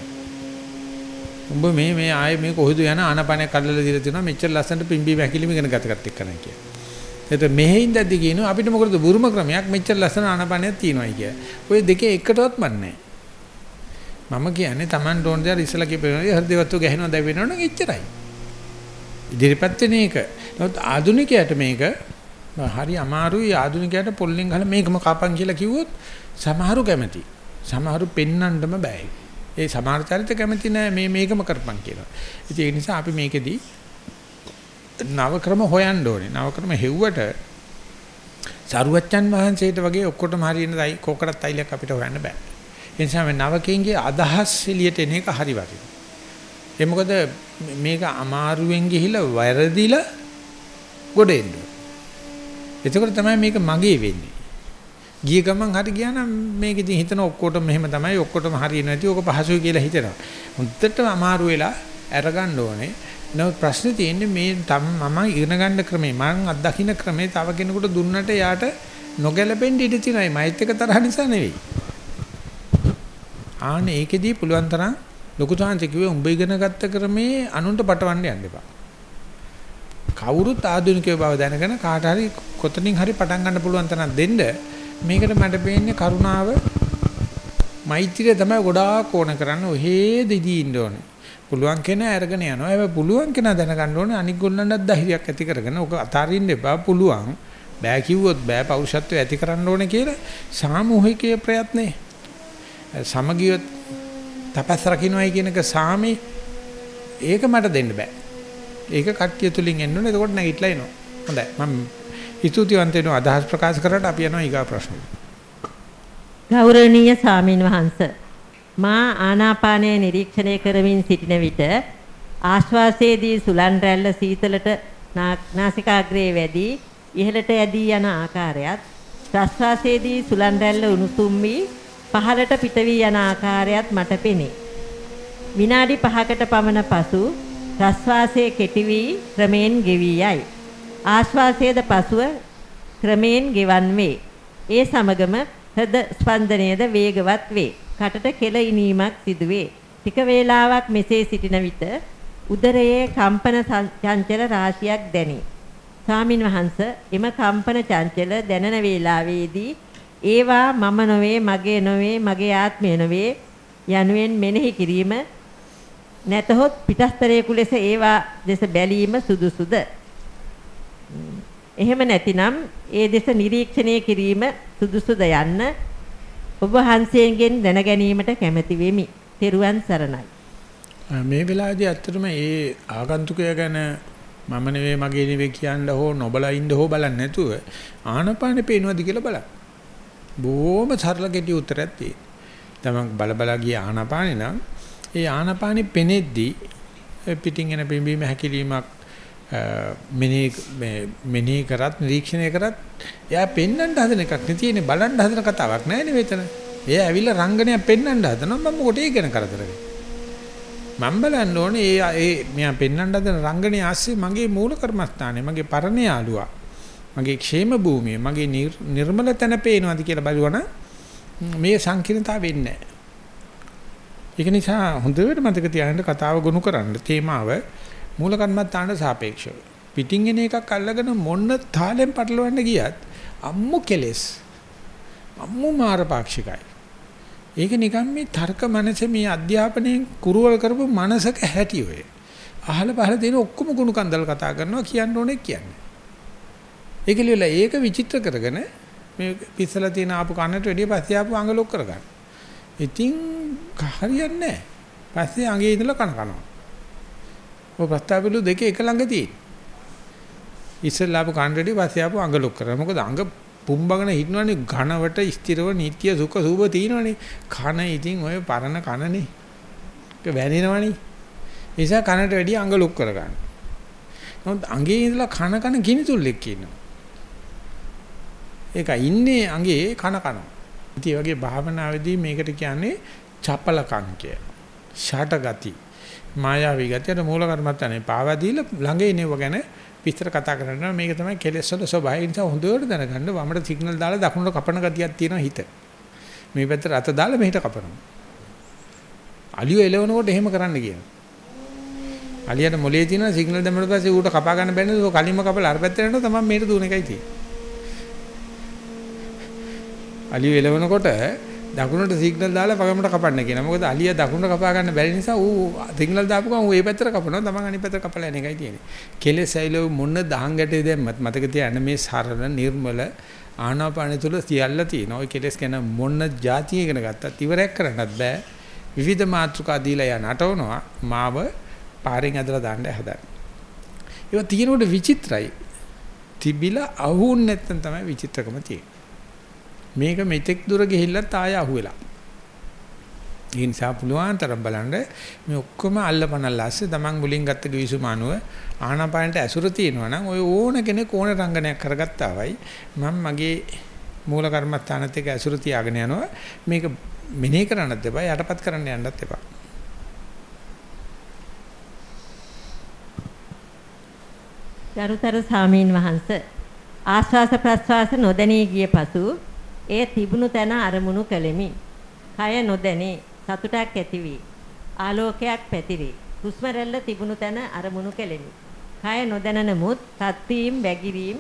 උඹ මේ මේ ආයේ මේ කොහෙද යන ආනාපානයක් කඩලා දීලා තියෙනවා මෙච්චර ලස්සනට පිම්බි වැකිලිම ඉගෙන ගතකට එක්කන කියලා. එතකොට මෙහෙ ඉඳද්දි කියනවා අපිට මොකටද බුරුම ක්‍රමයක් මෙච්චර ලස්සන ආනාපානයක් තියෙනවායි කියලා. ඔය දෙකේ එකටවත් මන්නේ මම කියන්නේ Taman ඩෝන් දේ ඉස්සලා කියපේනවා හෘදවත්තු ගැහෙනවා දැවෙනවා නම් එච්චරයි. ඉදිරිපත් වෙන එක. නමුත් ආදුනිකයට මේක හරි අමාරුයි ආදුනිකයට පොල්ලෙන් ගහලා මේකම කපන් කියලා කිව්වොත් සමහරු කැමති. සමහරු පෙන්නන්නම බෑ. ඒ සමහර චරිත කැමති නෑ මේ මේකම කරපන් කියලා. ඉතින් ඒ නිසා අපි මේකෙදී නව ක්‍රම හොයන්න ඕනේ. නව ක්‍රම හෙව්වට සරුවච්චන් වහන්සේට වගේ ඔක්කොටම හරියන දයි කෝකටත් තයිලයක් අපිට හොයන්න බෑ. ඒ නිසා මේ නවකෙන්ගේ අදහස් එළියට එන එක හරි වටිනවා. ඒ මොකද මේක අමාරුවෙන් ගිහිලා වැරදිලා ගොඩ එන්න. එතකොට තමයි මේක මගේ වෙන්නේ. ගිය ගමන් හරි ගියා නම් මේක ඉතින් හිතන ඔක්කොටම මෙහෙම තමයි ඔක්කොටම හරියන්නේ නැති ඕක පහසුයි කියලා හිතනවා. මුත්තට අමාරු වෙලා අරගන්න ඕනේ. නමුත් ප්‍රශ්නේ තියෙන්නේ මේ මම ඉගෙන ගන්න ක්‍රමේ මම අත්දකින්න ක්‍රමේ තව කෙනෙකුට දුන්නට යාට නොගැලපෙන්න ඉඩ තියෙනයි මයිත් එක තරහ නිසා නෙවෙයි. ආනේ ඒකෙදී පුළුවන් තරම් ලොකු තාන්ති කිව්වේ උඹ ඉගෙන ගත්ත ක්‍රමේ අනුන්ට පටවන්න යන්න එපා. කවුරුත් ආධුනිකයෝ බව දැනගෙන කාට හරි කොතනින් හරි පටන් ගන්න පුළුවන් තරම් දෙන්න මේකට මට පේන්නේ කරුණාව මෛත්‍රිය තමයි ගොඩාක් ඕන කරන්නේ ඔහේ දෙදී ඉන්න ඕනේ. පුළුවන් කෙනා අරගෙන යනවා. හැබැයි පුළුවන් කෙනා දැනගන්න ඕනේ අනික් ගොල්ලන්ටත් ධෛර්යයක් ඇති කරගෙන ඔක අතාරින්න එපා පුළුවන්. බෑ කිව්වොත් බෑ පෞරුෂත්වය ඇති කරන්න ඕනේ කියලා සාමූහිකයේ ප්‍රයත්නේ සමගියොත් තපස් රකින්නයි කියන එක සාමේ ඒක මට දෙන්න බෑ. ඒක කට්ටිය තුලින් එන්න ඕනේ. එතකොට නැගිටලා එනවා. හොඳයි. මම ස්තුතිවන්ත වෙනවා අදහස් ප්‍රකාශ කරලා අපි යනවා ඊගා ප්‍රශ්න. ගෞරවනීය සාමින් වහන්සේ මා ආනාපානය නිරීක්ෂණය කරමින් සිටින විට ආශ්වාසයේදී සුලන් රැල්ල සීතලට නාසිකාග්‍රේ වැඩි ඉහළට ඇදී යන ආකාරයත් ප්‍රශ්වාසයේදී සුලන් රැල්ල උණුසුම් වී පහළට පිට වී යන ආකාරයත් මට පෙනේ. විනාඩි 5කට පමණ පසු ප්‍රශ්වාසයේ කෙටි වී ක්‍රමෙන් ගෙවී යයි. ආශ්වාසයේද පසුව ක්‍රමෙන් ගෙවන් වේ. ඒ සමගම හෘද ස්පන්දනයේද වේගවත් වේ. කටට කෙල ඉනීමක් සිදුවේ. ටික වේලාවක් මෙසේ සිටින විට උදරයේ කම්පන චංචල රාශියක් දැනේ. ස්වාමින් වහන්සේ එම කම්පන චංචල දැනෙන වේලාවේදී ඒවා මම නොවේ මගේ නොවේ මගේ ආත්මය නොවේ යනුවෙන් මෙනෙහි කිරීම නැතහොත් පිටස්තරයෙකු ලෙස ඒවා දෙස බැලීම සුදුසුද එහෙම නැතිනම් ඒ දෙස නිරීක්ෂණය කිරීම සුදුසුද යන්න ඔබ වහන්සේගෙන් දැන ගැනීමට කැමැති වෙමි. තෙරුවන් සරණයි. මේ වෙලාවේදී ඇත්තටම ඒ ආගන්තුකය ගැන මම නෙවෙයි මගේ නෙවෙයි කියන්න හෝ නොබලා ඉන්න හෝ බලන්නේ නැතුව ආනපානෙ පේනවද කියලා බලන්න. බොහොම සරල කෙටි උත්තරයක් තියෙනවා. තමන් බල බල ගිය ආනපානෙ නම් ඒ ආනපානෙ පෙනෙද්දී පිටින් එන පිම්බීම හැකිලීමක් මෙනේ මෙනේ කරත් නිරීක්ෂණය කරත් එයා පෙන්වන්න හදන එකක් නේ තියෙන්නේ බලන්න හදන කතාවක් නෑ නේ මෙතන. එයා ඇවිල්ලා රංගනයක් පෙන්වන්න හදනවා මම මොකටද ඉගෙන කරදර වෙන්නේ. මම බලන්න ඕනේ ඒ ඒ මෙයා පෙන්වන්න හදන රංගනයේ ආස්සේ මගේ මූල කර්මස්ථානේ මගේ පරණ යාළුවා මගේ ക്ഷേම භූමිය මගේ නිර්මල තැන පේනවාද කියලා බලුවනම් මේ සංකීර්ණතාව වෙන්නේ නැහැ. ඒක නිසා හොඳට මතක තියාගන්න කතාව ගොනු කරන්න තේමාව මූල කර්මත්තාන්ට සාපේක්ෂව. පිටින් එන එකක් අල්ලගෙන මොන්න තාලෙන් පටලවන්න ගියත් අම්මු කෙලස්. අම්මු මාරපාක්ෂිකයි. ඒක නිකන් මේ තර්ක මනස මේ අධ්‍යාපනයෙන් කුරුවල් කරපු මනසක හැටි ඔය. අහල පහල දෙන ඔක්කොම ගුණ කන්දල් කතා කරනවා කියන්න ඕනේ කියන්නේ. ඒක ලියලා ඒක විචිත්‍ර කරගෙන මේ පිස්සලා තියෙන ආපු කන්නට වැඩිය පස්සේ ආපු අඟ ලොක් කරගන්න. ඉතින් හරියන්නේ නැහැ. පස්සේ අඟේ ඉඳලා කන කනවා. ඔය ප්‍රස්තාවලු දෙක එක ළඟ තියෙන. ඉස්සෙල්ලා ආපු කන්න වැඩිය පස්සේ ආපු අඟ ලොක් කරනවා. මොකද අඟ පුම්බගෙන හිටනවනේ ඝනවට ස්ථිරව නීත්‍ය සුඛ සූබ තියෙනවනේ. කන ඉතින් ඔය පරණ කනනේ. ඒක වැනිනවනේ. ඒ නිසා කනට වැඩිය අඟ ලොක් කරගන්න. නමුත් අඟේ ඉඳලා කන කන ගිනිතුල්ලෙක් කියනවා. ඒක ඉන්නේ අඟේ කන කන. ඉතින් ඒ වගේ භාවනාවේදී මේකට කියන්නේ චපලකම් කිය. ෂට ගති. මායාවී ගතියට මූල කර්මත්තනේ පාවා දීලා ළඟ ඉනේව ගැන විස්තර කතා කරනවා මේක තමයි කෙලෙස් වල ස්වභාවය නිසා හොඳට දැනගන්න වමට සිග්නල් දාලා දකුණට කපන ගතියක් තියෙනවා හිත. මේ පැත්තට අත දාලා මෙහෙට කපනවා. අලියෝ එලවනකොට එහෙම කරන්න කියනවා. අලියට මොලේ තියෙන සිග්නල් දැම්මම පස්සේ ඌට කපා ගන්න බැන්නේ ඒක කලින්ම කපලා අර පැත්තට යනවා තමයි මේට දුවන එකයි තියෙන්නේ. අලිය එලවනකොට දකුණට සිග්නල් දාලා වගමට කපන්න කියනවා. මොකද අලිය දකුණට කපා ගන්න බැරි නිසා ඌ සිග්නල් දාපු ගමන් ඌ ඒ පැත්තට කපනවා. තමන් අනිත් පැත්තට කපලා යන එකයි තියෙන්නේ. කෙලෙසයිලෝ මොන දහං ගැටේ දැම්මත් මතක තියාගන්න මේ සරල නිර්මල ආනාපාන තුල සියල්ල තියෙනවා. ওই කෙලෙස් ගැන මොන જાතිය ඉගෙන ගත්තත් ඉවරයක් කරන්නත් බෑ. විවිධ මාත්‍රිකා දීලා යා නටවනවා. මාව පාරෙන් ඇදලා දාන්න හදන. ඒක තියෙනකොට විචිත්‍රයි. තිබිලා අහුන් නැත්තම් තමයි විචිත්‍රකම තියෙන්නේ. මේක මෙතෙක් දුර ගිහිල්ලත් ආය අහුවෙලා. ඒ නිසා පුළුවන් තරම් බලන්න මේ ඔක්කොම අල්ලපනල්ලාස්සේ තමන් මුලින් ගත්ත කිවිසුම අනුව ආනාපානට ඇසුර තියෙනවා නම් ඔය ඕන කෙනෙක් ඕන රංගනයක් කරගත්තා වයි මම මගේ මූල කර්මස්ථානත් එක්ක ඇසුර තියාගෙන යනවා මේක මෙනෙහි කරන්නත් එපා යටපත් කරන්න යන්නත් එපා ගරුතර සාමීන් වහන්ස ආශ්වාස ප්‍රශ්වාස නොදැනී ගිය පසු එය තිබුණු තැන අරමුණු කළෙමි. කය නොදැනී සතුටක් ඇති වී ආලෝකයක් පැතිරේ. හුස්ම රැල්ල තිබුණු තැන අරමුණු කළෙමි. කය නොදැන නමුත් තත්වීම් වැගිරීම්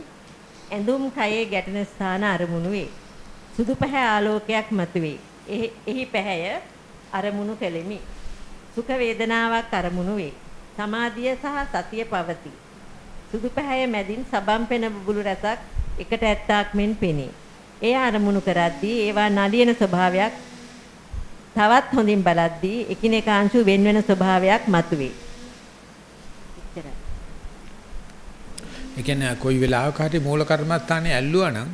ඇඳුම් කයේ ගැටෙන ස්ථාන අරමුණු වේ. සුදු පැහැ ආලෝකයක් මතුවේ. එහි පැහැය අරමුණු කළෙමි. සුඛ වේදනාවක් අරමුණු වේ. සමාධිය සහ සතිය පවතී. සුදු පැහැය මැදින් සබම් පෙන බුබුලු රැසක් එකට ඇත්තාක් මෙන් පෙනේ. එය අරමුණු කරද්දී ඒවා නලියන ස්වභාවයක් තවත් හොඳින් බලද්දී එකිනෙකාංශු වෙන වෙන ස්වභාවයක් මතුවේ. ඒ කියන්නේ කොයි වෙලාවක හරි මූල කර්මස්ථානේ ඇල්ලුවා නම්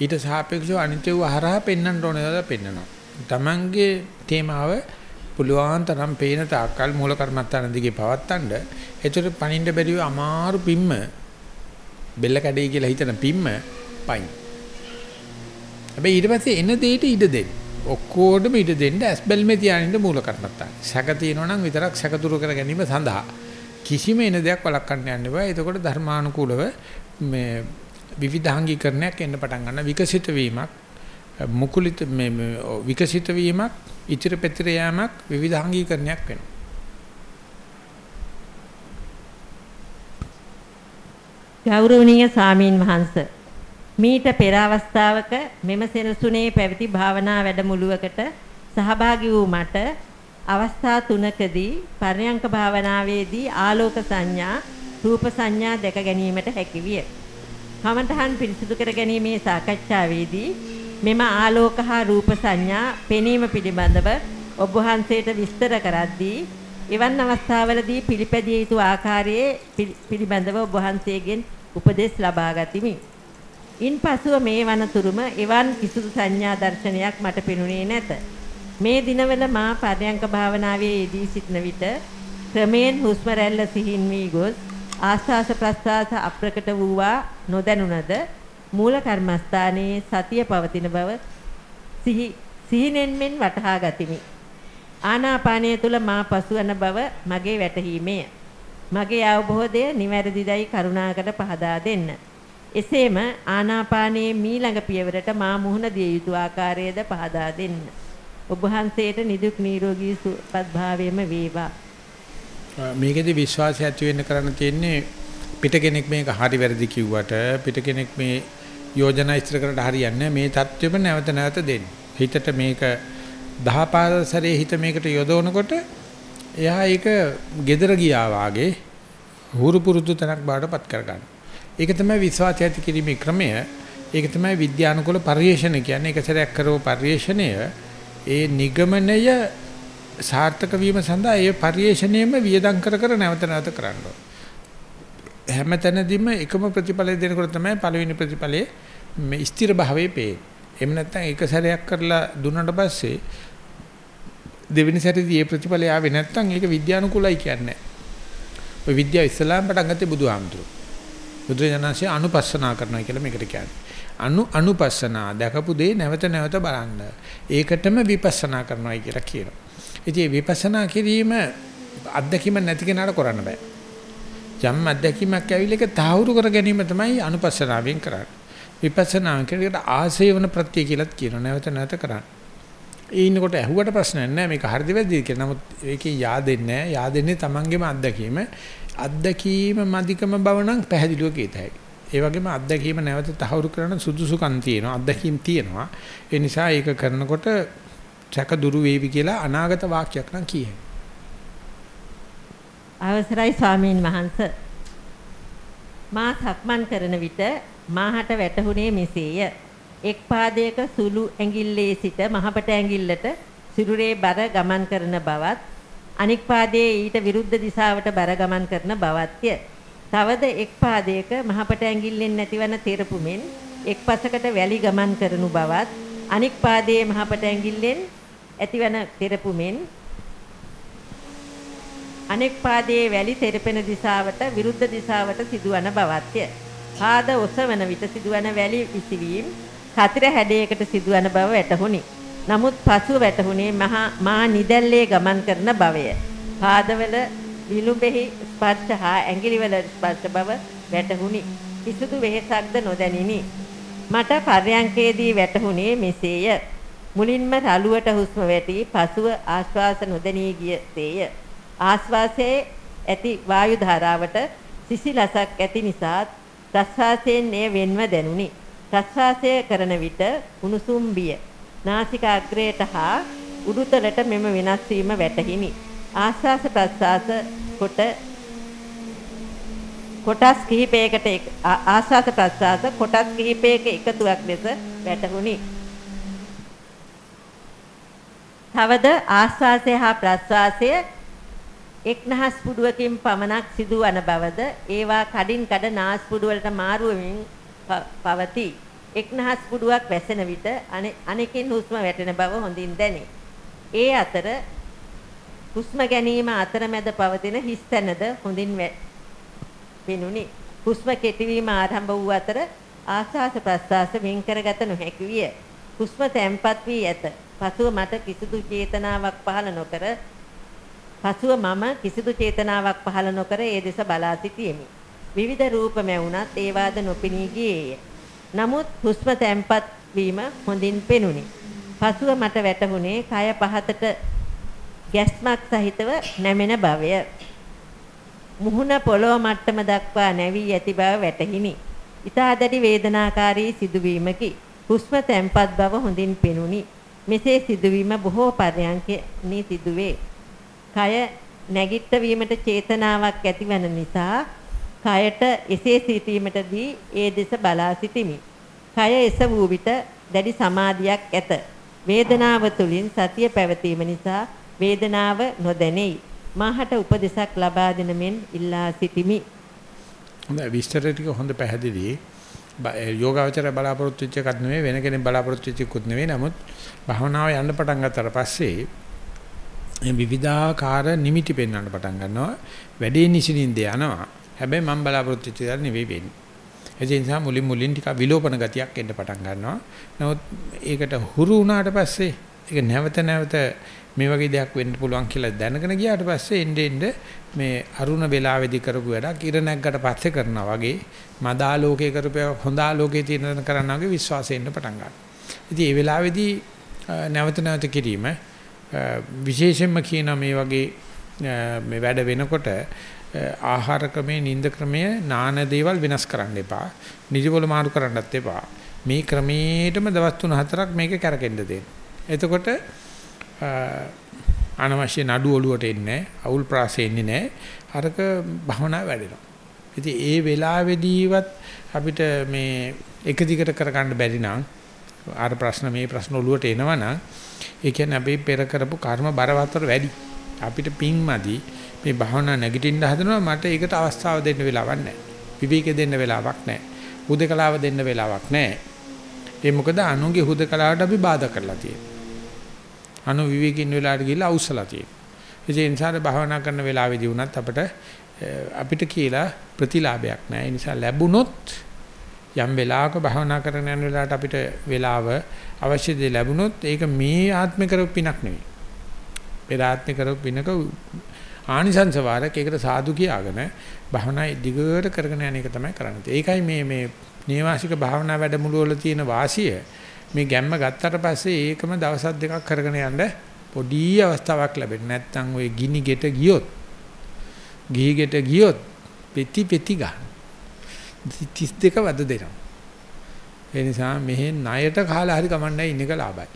ඊට සාපේක්ෂව අනිත්‍යව හරහා පෙන්වන්න ඕනේ දා පෙන්වනවා. Tamange තේමාව පුළුවන් තරම් පේන තාක්කල් මූල කර්මස්ථාන දිගේ පවත්තන්න ඒතර පණින්න බැරිව අමාරු පිම්ම බෙල්ල කැඩේ කියලා හිතන පිම්ම පයින්. හැබැයි ඊට පස්සේ එන දෙයට ඉඩ දෙන්න. ඔක්කොටම ඉඩ දෙන්න ඇස්බල්මේ තියානින්න මූල කර්මත්තා. සැක තියෙනවා නම් විතරක් සැක දුරු කර ගැනීම සඳහා කිසිම එන දෙයක් වළක්වන්න යන්න බෑ. එතකොට ධර්මානුකූලව මේ විවිධාංගීකරණයක් එන්න පටන් ගන්නවා. විකසිත වීමක් මුකුලිත මේ විකසිත වීමක් ඉතිරි පෙතිර යාමක් විවිධාංගීකරණයක් වෙනවා. ගෞරවනීය සාමීන් වහන්සේ මීට පෙර අවස්ථාවක මෙම සෙනසුනේ පැවති භාවනා වැඩමුළුවකට සහභාගී වූ මට අවස්ථා තුනකදී පර්යංක භාවනාවේදී ආලෝක සංඥා රූප සංඥා දැක ගැනීමට හැකිවිය. කමඨහන් පිරිසිදු කර ගැනීමේ සාකච්ඡාවේදී මෙම ආලෝක හා රූප සංඥා පෙනීම පිළිබඳව ඔබ වහන්සේට විස්තර කරද්දී එවන් අවස්ථාවලදී පිළිපැදිය යුතු ආකාරයේ පිළිබඳව ඔබ වහන්සේගෙන් උපදෙස් ලබා ගතිමි. ඉන්පසුව මේ වනතුරුම එවන් කිසිදු සංඥා දර්ශනයක් මට පෙනුනේ නැත. මේ දිනවල මා පරයන්ක භාවනාවේ යෙදී සිටන විට ක්‍රමෙන් හුස්ම රැල්ල සිහින් වී ගොස් ආස්වාස ප්‍රස්වාස අප්‍රකට වූවා නොදැනුණද මූල කර්මස්ථානයේ සතිය පවතින බව සිහි සිහිනෙන් මෙන් වටහා ගතිමි. ආනාපානය තුල මා පසුවන බව මගේ වැටහීමය. මගේ අවබෝධය නිවැරදිදයි කරුණාකර පහදා දෙන්න. එසේම ආනාපානයේ මීළඟ පියවරට මා මුහුණ දිය යුතු ආකාරයද පහදා දෙන්න. ඔබ වහන්සේට නිදුක් නිරෝගී සුවපත් භාවයම වේවා. මේකෙදි විශ්වාසය ඇති වෙන්න කරන්න තියෙන්නේ පිට කෙනෙක් මේක හරි වැරදි කිව්වට පිට කෙනෙක් මේ යෝජනා ඉදිරි කරලා හරියන්නේ මේ தත්වෙම නැවත නැවත දෙන්න. හිතට මේක දහපාරසරේ හිත මේකට යොදවනකොට එයා ඒක gedara ගියා වාගේ හුරු පුරුදු තැනක් බාටපත් කරගන්නවා. ඒක තමයි විශ්වාසය ඇති කිරීමේ ක්‍රමය. ඒක තමයි විද්‍යානුකූල පරිශ්‍රණය කියන්නේ. එක සැරයක් කරව පරිශ්‍රණය ඒ නිගමනය සාර්ථක වීම සඳහා ඒ පරිශ්‍රණයෙම වියදම් කර කර නැවත නැවත කරන්න හැම තැනදීම එකම ප්‍රතිඵලය දෙනකොට තමයි පළවෙනි ප්‍රතිඵලයේ මේ ස්ථිර භාවයේ පේන්නේ. එහෙම නැත්නම් එක සැරයක් කරලා දුන්නට පස්සේ දෙවෙනි සැරේදී මේ ප්‍රතිඵලය ආවේ නැත්නම් ඒක විද්‍යානුකූලයි කියන්නේ. ඔය විද්‍යාව ඉස්ලාම් පටන් ගත්තේ බුදුහාමුදුරුවෝ. බුදුරජාණන්සේ අනුපස්සනා කරනවා කියලා මේකට කියන්නේ. අනු අනුපස්සනා දැකපු දේ නැවත නැවත බලන්න. ඒකටම විපස්සනා කරනවායි කියලා කියනවා. ඉතින් විපස්සනා කිරීම අත්දැකීම නැති කෙනාට කරන්න බෑ. යම් අත්දැකීමක් ඇවිල්ලා ඒක තාහුරු කර ගැනීම තමයි අනුපස්සනාවෙන් කරන්නේ. විපස්සනා කියනකට ආසේවන ප්‍රත්‍ය කියලාත් කියනවා. නැවත නැවත කරන්නේ. ඒ ඉන්නකොට ඇහුවට ප්‍රශ්නයක් නැහැ මේක හරිද වැරදිද කියලා. නමුත් ඒකේ yaadෙන්නේ නැහැ. yaadෙන්නේ Tamangeම අත්දැකීම. අත්දැකීම මදිකම බව නම් පැහැදිලිව කියත හැකියි. ඒ වගේම අත්දැකීම නැවත තහවුරු කරන සුදුසුකම් තියෙනවා. අත්දැකීම් තියෙනවා. ඒ නිසා ඒක කරනකොට සැක දුරු වේවි කියලා අනාගත වාක්‍යයක් නම් කියේ. අවසරයි ස්වාමීන් වහන්ස. මා සක්මන් කරන විට මාහට වැටහුනේ මෙසේය. එක් පාදයක සුළු ඇඟිල්ලේ සිට මහපට ඇඟිල්ලට සිරුරේ බර ගමන් කරන බවත් අනික් පාදයේ ඊට විරුද්ධ දිශාවට බර ගමන් කරන බවත්ය. තවද එක් පාදයක මහපට ඇඟිල්ලෙන් නැතිවන තෙරපුමෙන් එක් පසකට වැලි ගමන් කරනු බවත් අනික් පාදයේ මහපට ඇඟිල්ලෙන් ඇතිවන තෙරපුමෙන් අනෙක් පාදයේ වැලි තෙරපෙන දිශාවට විරුද්ධ දිශාවට සිදුවන බවත්ය. පාද ඔසවන විට සිදුවන වැලි විසිවීම සතර හැඩයකට සිදුවන බව වැටහුණි. නමුත් පසුව වැටහුණේ මහා මා නිදැල්ලේ ගමන් කරන බවය. පාදවල විලුඹෙහි ස්පර්ශ හා ඇඟිලිවල ස්පර්ශ බව වැටහුණි. කිසිදු වෙහෙසක්ද නොදැනිනි. මට පර්යංකයේදී වැටහුණේ මෙසේය. මුලින්ම රළුවට හුස්ම වැටි පසුව ආශ්වාස නොදැනී ගියසේය. ආශ්වාසයේ ඇති වායු ධාරාවට සිසිලසක් ඇති නිසා ප්‍රශ්වාසයෙන් එය වෙන්ව දැනුනි. ප්‍රශ්වාසය කරන විට උණුසුම් බිය නාසික අග්‍රයට හා උඩුතලට මෙම වෙනස් වීම වැටහිනි. ආශ්වාස ප්‍රශ්වාස කොට කොටස් කිහිපයකට ආශ්වාස ප්‍රශ්වාස කොටස් කිහිපයක එකතුවක් ලෙස වැටහුණි. තවද ආශ්වාසය හා ප්‍රශ්වාසය එක්නහස් පුඩුවකින් පමණක් සිදුවන බවද ඒවා කඩින් කඩ නාස් පුඩුවලට මාරු වෙමින් පවතී. එක්නහස් පුඩුවක් වැසෙන විට අනෙකින් හුස්ම වැටෙන බව හොඳින් දැනේ. ඒ අතර හුස්ම ගැනීම අතරමැද පවතින හිස් තැනද හොඳින් පෙනුනි. හුස්ම කෙටිවීම ආරම්භ වූ අතර ආස්වාස ප්‍රස්වාස වෙන් කරගත නොහැකි විය. හුස්ම තැම්පත් වී ඇත. පසුව මට කිසිදු චේතනාවක් පහළ නොකර පසුව මම කිසිදු චේතනාවක් පහළ නොකර ඒ දෙස බලා සිටියෙමි. විවිධ රූප මැවුණත් ඒවාද නොපෙනී ගියේය. නමුත් හුස්ම තැම්පත් වීම හොඳින් පෙනුනි. පසුව මට වැටහුණේ කය පහතට ගැස්මක් සහිතව නැමෙන බවය. මුහුණ පොළොව මට්ටම දක්වා නැවී ඇති බව වැටහිනි. ඊතා දැඩි වේදනාකාරී සිදුවීමකි. හුස්ම තැම්පත් බව හොඳින් පෙනුනි. මෙසේ සිදුවීම බොහෝ පරයන්කෙනි සිදුවේ. කය නැගිට වීමට චේතනාවක් ඇතිවන නිසා කයට එසේ සිටීමටදී ඒ දෙස බලා සිටිමි. කය එස වූ විට දැඩි සමාධියක් ඇත. වේදනාව තුළින් සතිය පැවතීම නිසා වේදනාව නොදැනෙයි. මාහට උපදෙසක් ලබා දෙන මෙන් ඉල්ලා සිටිමි. හොඳයි විස්තර ටික හොඳ පැහැදිලි. යෝගාවචර බලාපොරොත්තු වෙච්ච එකක් නෙවෙයි වෙන කෙනෙක් බලාපොරොත්තු වෙච්ච එකකුත් නෙවෙයි. නමුත් භවනාව යන්න පටන් ගත්තට පස්සේ විවිධාකාර නිමිටි පෙන්වන්න පටන් ගන්නවා. වැඩේ නිසින්ින්ද යනවා. හැබැයි මම බලාපොරොත්තු වෙච්ච දේ නෙවෙයි වෙන්නේ. ඒ නිසා මුලින් මුලින් ටික විලෝපන ගතියක් එන්න පටන් ගන්නවා. නමුත් ඒකට හුරු වුණාට පස්සේ ඒක නැවත නැවත මේ වගේ දෙයක් වෙන්න පුළුවන් කියලා දැනගෙන ගියාට පස්සේ එnde end මේ අරුණ වේලාවේදී කරපු වැඩක් ඉර නැග්ගට පස්සේ කරනවා වගේ මදාලෝකේ කරපු හොඳ ආලෝකයේ තියෙන කරනවා වගේ විශ්වාසය එන්න පටන් ගන්නවා. ඉතින් මේ වෙලාවේදී නැවත නැවත කිරීම විශේෂයෙන්ම කියන මේ වගේ මේ වැඩ වෙනකොට ආහාර ක්‍රමයේ නිින්ද ක්‍රමයේ නාන දේවල් වෙනස් කරන්න එපා. නිදිවල මාරු කරන්නත් එපා. මේ ක්‍රමයේටම දවස් 3-4ක් මේක කරකෙන්න දෙන්න. එතකොට අනවශ්‍ය නඩු ඔලුවට එන්නේ අවුල් ප්‍රාසෙ එන්නේ නැහැ. අරක භවනා වැඩෙනවා. ඉතින් ඒ වෙලාවේදීවත් අපිට මේ එක දිගට කරගන්න බැරි නම් අර ප්‍රශ්න මේ ප්‍රශ්න ඔලුවට එනවනම් ඒ කියන්නේ අපි පෙර කරපු කර්ම බරවතර වැඩි. අපිට පිංමදි මේ භවනා නැගිටින්න හදනවා මට ඒකට අවස්ථාව දෙන්න වෙලාවක් නැහැ. විවේක දෙන්න වෙලාවක් නැහැ. හුදකලාව දෙන්න වෙලාවක් නැහැ. ඒ මොකද අනුන්ගේ හුදකලාවට අපි බාධා කරලා තියෙනවා. අනු විවේකින් වෙලාවට ගිහිල්ලා අවුස්සලා තියෙනවා. ඒ නිසා භවනා කරන වෙලාවෙදී වුණත් අපිට අපිට කියලා ප්‍රතිලාභයක් නැහැ. ඒ නිසා ලැබුණොත් යම් වෙලාවක භවනා කරන යන වෙලාවට අපිට වෙලාව අවශ්‍ය දේ ලැබුණොත් ඒක මේ ආත්මික කරපු පිනක් නෙවෙයි. පෙර ආත්මික කරපු පිනක ආනිසංස වාරයක් ඒකට සාදු කියාගෙන භවනා දිගට කරගෙන යන එක තමයි කරන්නේ. ඒකයි මේ මේ නේවාසික භාවනා වැඩමුළු වල තියෙන වාසිය මේ ගැම්ම ගත්තට පස්සේ ඒකම දවස් දෙකක් කරගෙන යන්න පොඩි අවස්ථාවක් ලැබෙන්නේ නැත්නම් ওই ගිනි ගෙට ගියොත් ගිහි ගෙට ගියොත් පෙති පෙති ගන්න. 32 වද දෙනවා. ඒ නිසා මෙහෙ ණයට කාලා හරි කමන්නයි ඉන්න එක ලාභයි.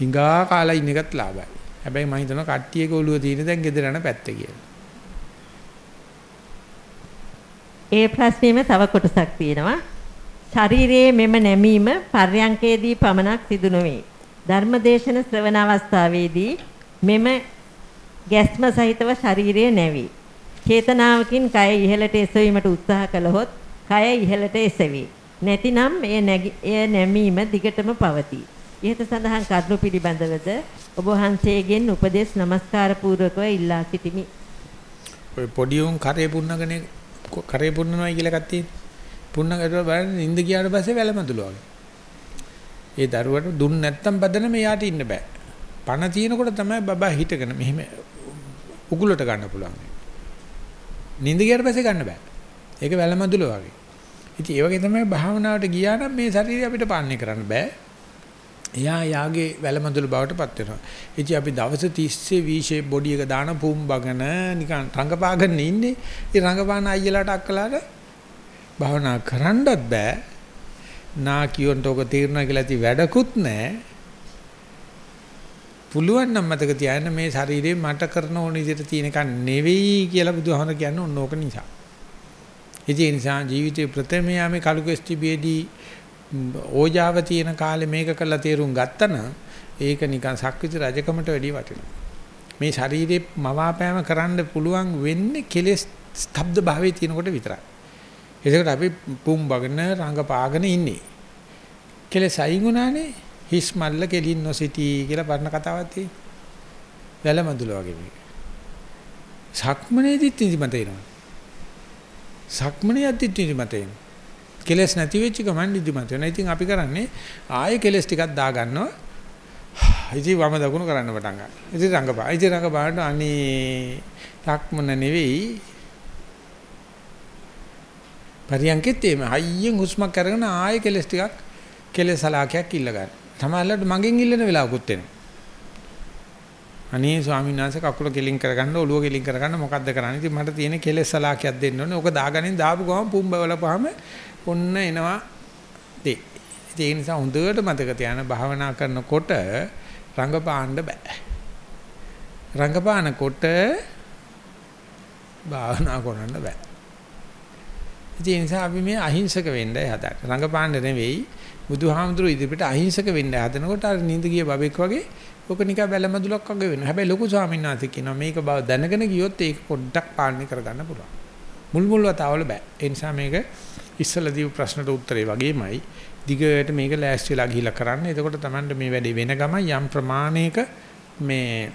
හිඟා කාලා ඉන්න එකත් ලාභයි. හැබැයි මම හිතනවා කට්ටියක ඔළුව තියෙන දැන් ගෙදර යන පැත්තේ කියලා ඒ ප්‍රශ්නේම තව කොටසක් තියෙනවා ශරීරයේ මෙම නැමීම පර්යංකයේදී පමණක් සිදු නොවේ. ධර්මදේශන ශ්‍රවණ අවස්ථාවේදී මෙම ගැස්ම සහිතව ශරීරය නැවේ. චේතනාවකින් කය ඉහළට එසවීමට උත්සාහ කළහොත් කය ඉහළට එසවේ. නැතිනම් එය එය නැමීම දිගටම පවතී. ඉහත සඳහන් කරුණු පිළිබඳවද ඔබ වහන්සේගෙන් උපදෙස් නමස්කාර පූර්වකව ඉල්ලා සිටිමි. ඔය පොඩි උන් කරේ පුන්නගෙන කරේ පුන්නනවා කියලා එකක් තියෙනවා. පුන්නකට බලන්න නිින්ද ගියාට පස්සේ වැලමඳුල වගේ. ඒ දරුවට දුන්න නැත්තම් බදන මෙයාට ඉන්න බෑ. පණ තියෙනකොට තමයි බබා හිටගෙන මෙහෙම උගුලට ගන්න පුළුවන්. නිින්ද ගියාට පස්සේ ගන්න බෑ. ඒක වැලමඳුල වගේ. ඉතින් ඒ වගේ තමයි භාවනාවට ගියා නම් මේ ශරීරය අපිට පාලනය කරන්න බෑ. එයා යාගේ වැලමඳුල බවට පත් වෙනවා. ඉතින් අපි දවස් 30 V shape body එක දාන පුම්බගෙන නිකන් රංගපාගෙන ඉන්නේ. ඒ රංගපාන අයියලාට අක්කලාට භාවනා කරන්නත් බෑ. නා කියොන්ට ඔක තීරණා කියලා ඇති වැඩකුත් නැහැ. පුළුවන් නම් මතක තියාගන්න මේ ශරීරේ මට කරන ඕන විදිහට තියෙන එක නෙවෙයි කියලා බුදුහාමර කියන්නේ ඕන ඕක නිසා. ඒ නිසා ජීවිතේ ප්‍රථම යාමේ කලු කෙස්ටිබේදී ඕජාව තියෙන කාලේ මේක කළා තේරුම් ගත්තනම් ඒක නිකන් සක්විති රජකමට වැඩිය වටිනවා. මේ ශරීරේ මවාපෑම කරන්න පුළුවන් වෙන්නේ කෙලෙස් ස්තබ්ද භාවයේ තියෙනකොට විතරයි. ඒකට අපි පුම්බගෙන රංගපාගෙන ඉන්නේ. කෙලෙස් අයින් වුණානේ හිස් මල්ල කෙලින් නොසිටි කියලා පරණ කතාවක් තියෙනවා. වැලමඳුල වගේ මේක. සක්මනේදිත් නිදිමත එනවා. සක්මනේ යද්දිත් නිදිමත එනවා. කෙලස් නැති වෙච්ච ගමන් නිදිමත වෙනවා. ඉතින් අපි කරන්නේ ආයෙ කෙලස් ටිකක් දා ගන්නවා. ඉතින් වම දකුණු කරන්න පටන් ගන්නවා. ඉතින් රංගපා. ඉතින් රංගපාට අනේ සක්මන නෙවෙයි පරියන්කෙත් එමෙ හයියෙන් හුස්මක් අරගෙන ආයෙ කෙලස් ටිකක් කෙලස් සලාකයක් ඉල්ල ගන්න. තමයිලට මගෙන් ඉල්ලන වෙලාවකුත් එනවා. අනේ ස්වාමීන් වහන්සේ කකුල කෙලින් කරගන්න ඔළුව කෙලින් කරගන්න මොකද්ද කරන්නේ? ඉතින් මට තියෙන කෙලස් සලාකයක් දෙන්න ඕනේ. ඕක දාගනින් දාපු ගමන් පුම්බවලපුවාම ඔන්න එනවා දේ. ඒ නිසා හොඳට මතක තියාගන්න භාවනා කරනකොට රංගපාන්න බෑ. රංගපානකොට භාවනා කරන්න බෑ. ඒ නිසා අපි මේ අහිංසක වෙන්නයි හදන්නේ. රංගපාන්න නෙවෙයි බුදුහාමුදුරු ඉදිරියට අහිංසක වෙන්න හදනකොට අර නිඳ ගිය බබෙක් වගේ ඔක නිකන් බැලමදුලක් වගේ වෙනවා. හැබැයි ලොකු ස්වාමීන් වහන්සේ කියනවා මේක බව දැනගෙන ගියොත් ඒක පොඩ්ඩක් පාලනය කරගන්න පුළුවන්. මුල් මුල් වතාවල බෑ. ඒ නිසා මේක ඉස්සලා දීපු ප්‍රශ්නට උත්තරේ වගේමයි දිගට මේක ලෑස්ති වෙලා ගිහිල්ලා කරන්න. එතකොට Tamanට මේ වැඩේ වෙන ගමන් යම් ප්‍රමාණයක මේ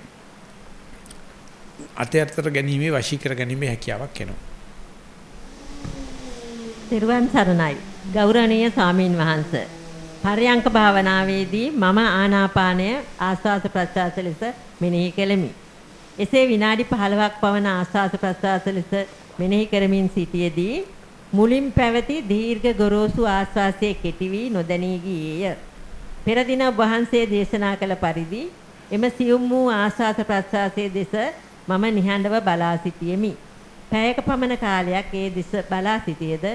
අතයතර ගැනීමේ වශී කර ගැනීමේ හැකියාවක් එනවා. සිරුවන් සරණයි. ගෞරවනීය සාමීන් වහන්ස. පරයන්ක භාවනාවේදී මම ආනාපානය ආස්වාස ප්‍රස්වාස ලෙස මෙනෙහි කෙලෙමි. එසේ විනාඩි 15ක් පවන ආස්වාස ප්‍රස්වාස ලෙස මෙනෙහි කරමින් සිටියේදී මුලින් පැවති දීර්ඝ ගොරෝසු ආස්වාසයේ කෙටි වී නොදැනී ගියේය. පෙර දින වහන්සේ දේශනා කළ පරිදි එම සියුම් වූ ආස්වාස ප්‍රස්වාසයේ දෙස මම නිහඬව බලා සිටියෙමි. පැයක පමණ කාලයක් ඒ දෙස බලා සිටියේද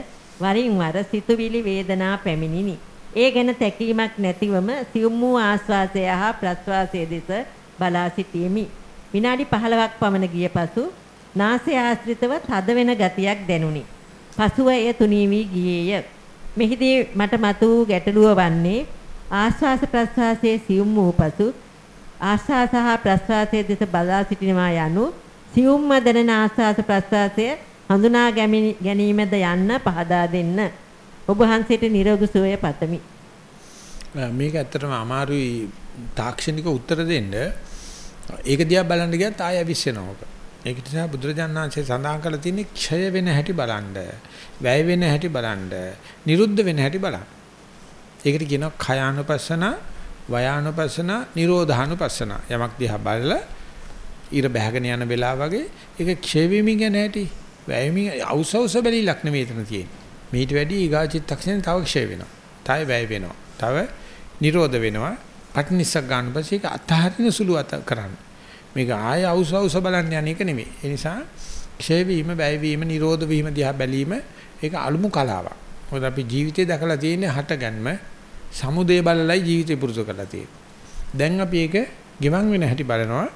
වරින් වර සිතුවිලි වේදනා පැමිණිනි. ඒ ගැන තැකීමක් නැතිවම සියුම් වූ ආස්වාසය හා ප්‍රස්වාසයේ දෙස බලා සිටියෙමි. විනාඩි 15ක් පමණ ගිය පසු නාසය ආශ්‍රිතව තද වෙන ගතියක් දැනුනි. පසුව එය තුනී වී ගියේය. මෙහිදී මට මතු වූ ගැටලුව වන්නේ ආශ්වාස ප්‍රශ්වාසයේ සියුම් වූ පසු ආශ්වාස හා ප්‍රශ්වාසයේ දෙස බලා සිටිනවා යනු සියුම්ම දැනෙන ආශ්වාස ප්‍රශ්වාසය හඳුනා ගැනීමද යන්න පහදා දෙන්න. ඔබ වහන්සේට නිරෝගී සුවය පතමි. මේක ඇත්තටම අමාරුයි තාක්ෂණික උත්තර දෙන්න. ඒක දිහා බලන්න ගියත් ආය අවිස්සෙනවා. ඒක නිසා බුදුරජාණන් වහන්සේ සඳහන් කරලා තියෙන්නේ ක්ෂය වෙන හැටි බලන්න, වැය වෙන හැටි බලන්න, නිරුද්ධ වෙන හැටි බලන්න. ඒකට කියනවා khයානුපස්සන, වයානුපස්සන, නිරෝධානුපස්සන. යමක් දිහා බලලා ඊර බහගෙන යන වෙලාව වගේ ඒක ක්ෂය වෙමින් යන හැටි, වැය වෙමින් අවසවස බැලිලක් නෙමෙයි එතන තියෙන්නේ. මීට වැඩි ඊගා චිත්තක්ෂණේ තව ක්ෂය වෙනවා. තව වැය වෙනවා. තව නිරෝධ වෙනවා. පටිනිස්සක් ගන්න පස්සේ ඒක අතහරින සුළු අත කරන්න. මේක ආය අවුස අවුස බලන්න යන එක නෙමෙයි. ඒ නිසා ක්ෂය වීම, වැය වීම, නිරෝධ වීම දිහා බැලීම ඒක අලුමු කලාවක්. මොකද අපි ජීවිතේ දැකලා තියෙන්නේ හටගන්ම සමුදේ බලලයි ජීවිතේ පුරුදු කරලා තියෙන්නේ. දැන් අපි ඒක ගෙවන් වෙන හැටි බලනවා.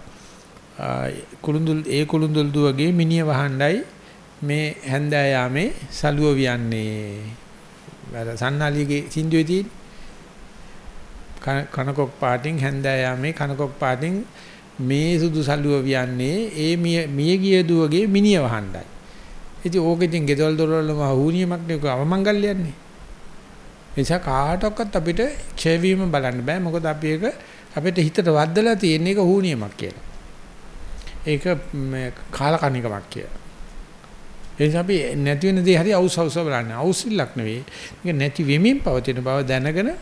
කුළුඳුල් ඒ කුළුඳුල් දුවගේ මිනිය වහණ්ඩයි මේ හැන්දෑ යාමේ සලුව වියන්නේ. අර සන්නාලිගේ සින්දුවේ තියෙන කනකොක් පාටින් හැන්දෑ යාමේ කනකොක් පාටින් මේ සුදු සල්ලුව වියන්නේ ඒ මිය මිය ගිය දුවගේ මිනිය වහණ්ඩයි. ඉතින් ඕක ඉතින් ගෙදවල දොරවලම හුනියමක් නේ අවමංගල්‍යන්නේ. නිසා කාටවත් අපිට ක්ෂය වීම බලන්න බෑ මොකද අපි ඒක අපිට හිතට වද්දලා තියෙන එක හුනියමක් කියලා. ඒක කාලකණිකමක් කියලා. ඒ නිසා අපි නැති වෙන දේ හරි අවුස් අවුස් බලන්නේ. අවුස්ිල්ලක් නෙවෙයි. මේක නැති වෙමින් පවතින බව දැනගෙන